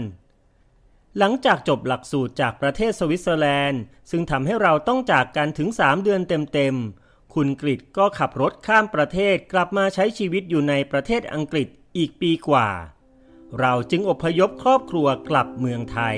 หลังจากจบหลักสูตรจากประเทศสวิตเซอร์แลนด์ ซึ่งทำให้เราต้องจากกันถึง 3 เดือนเต็มๆ คุณกริดก็ขับรถข้ามประเทศกลับมาใช้ชีวิตอยู่ในประเทศอังกฤษอีกปีกว่า เราจึงอพยพครอบครัวกลับเมืองไทย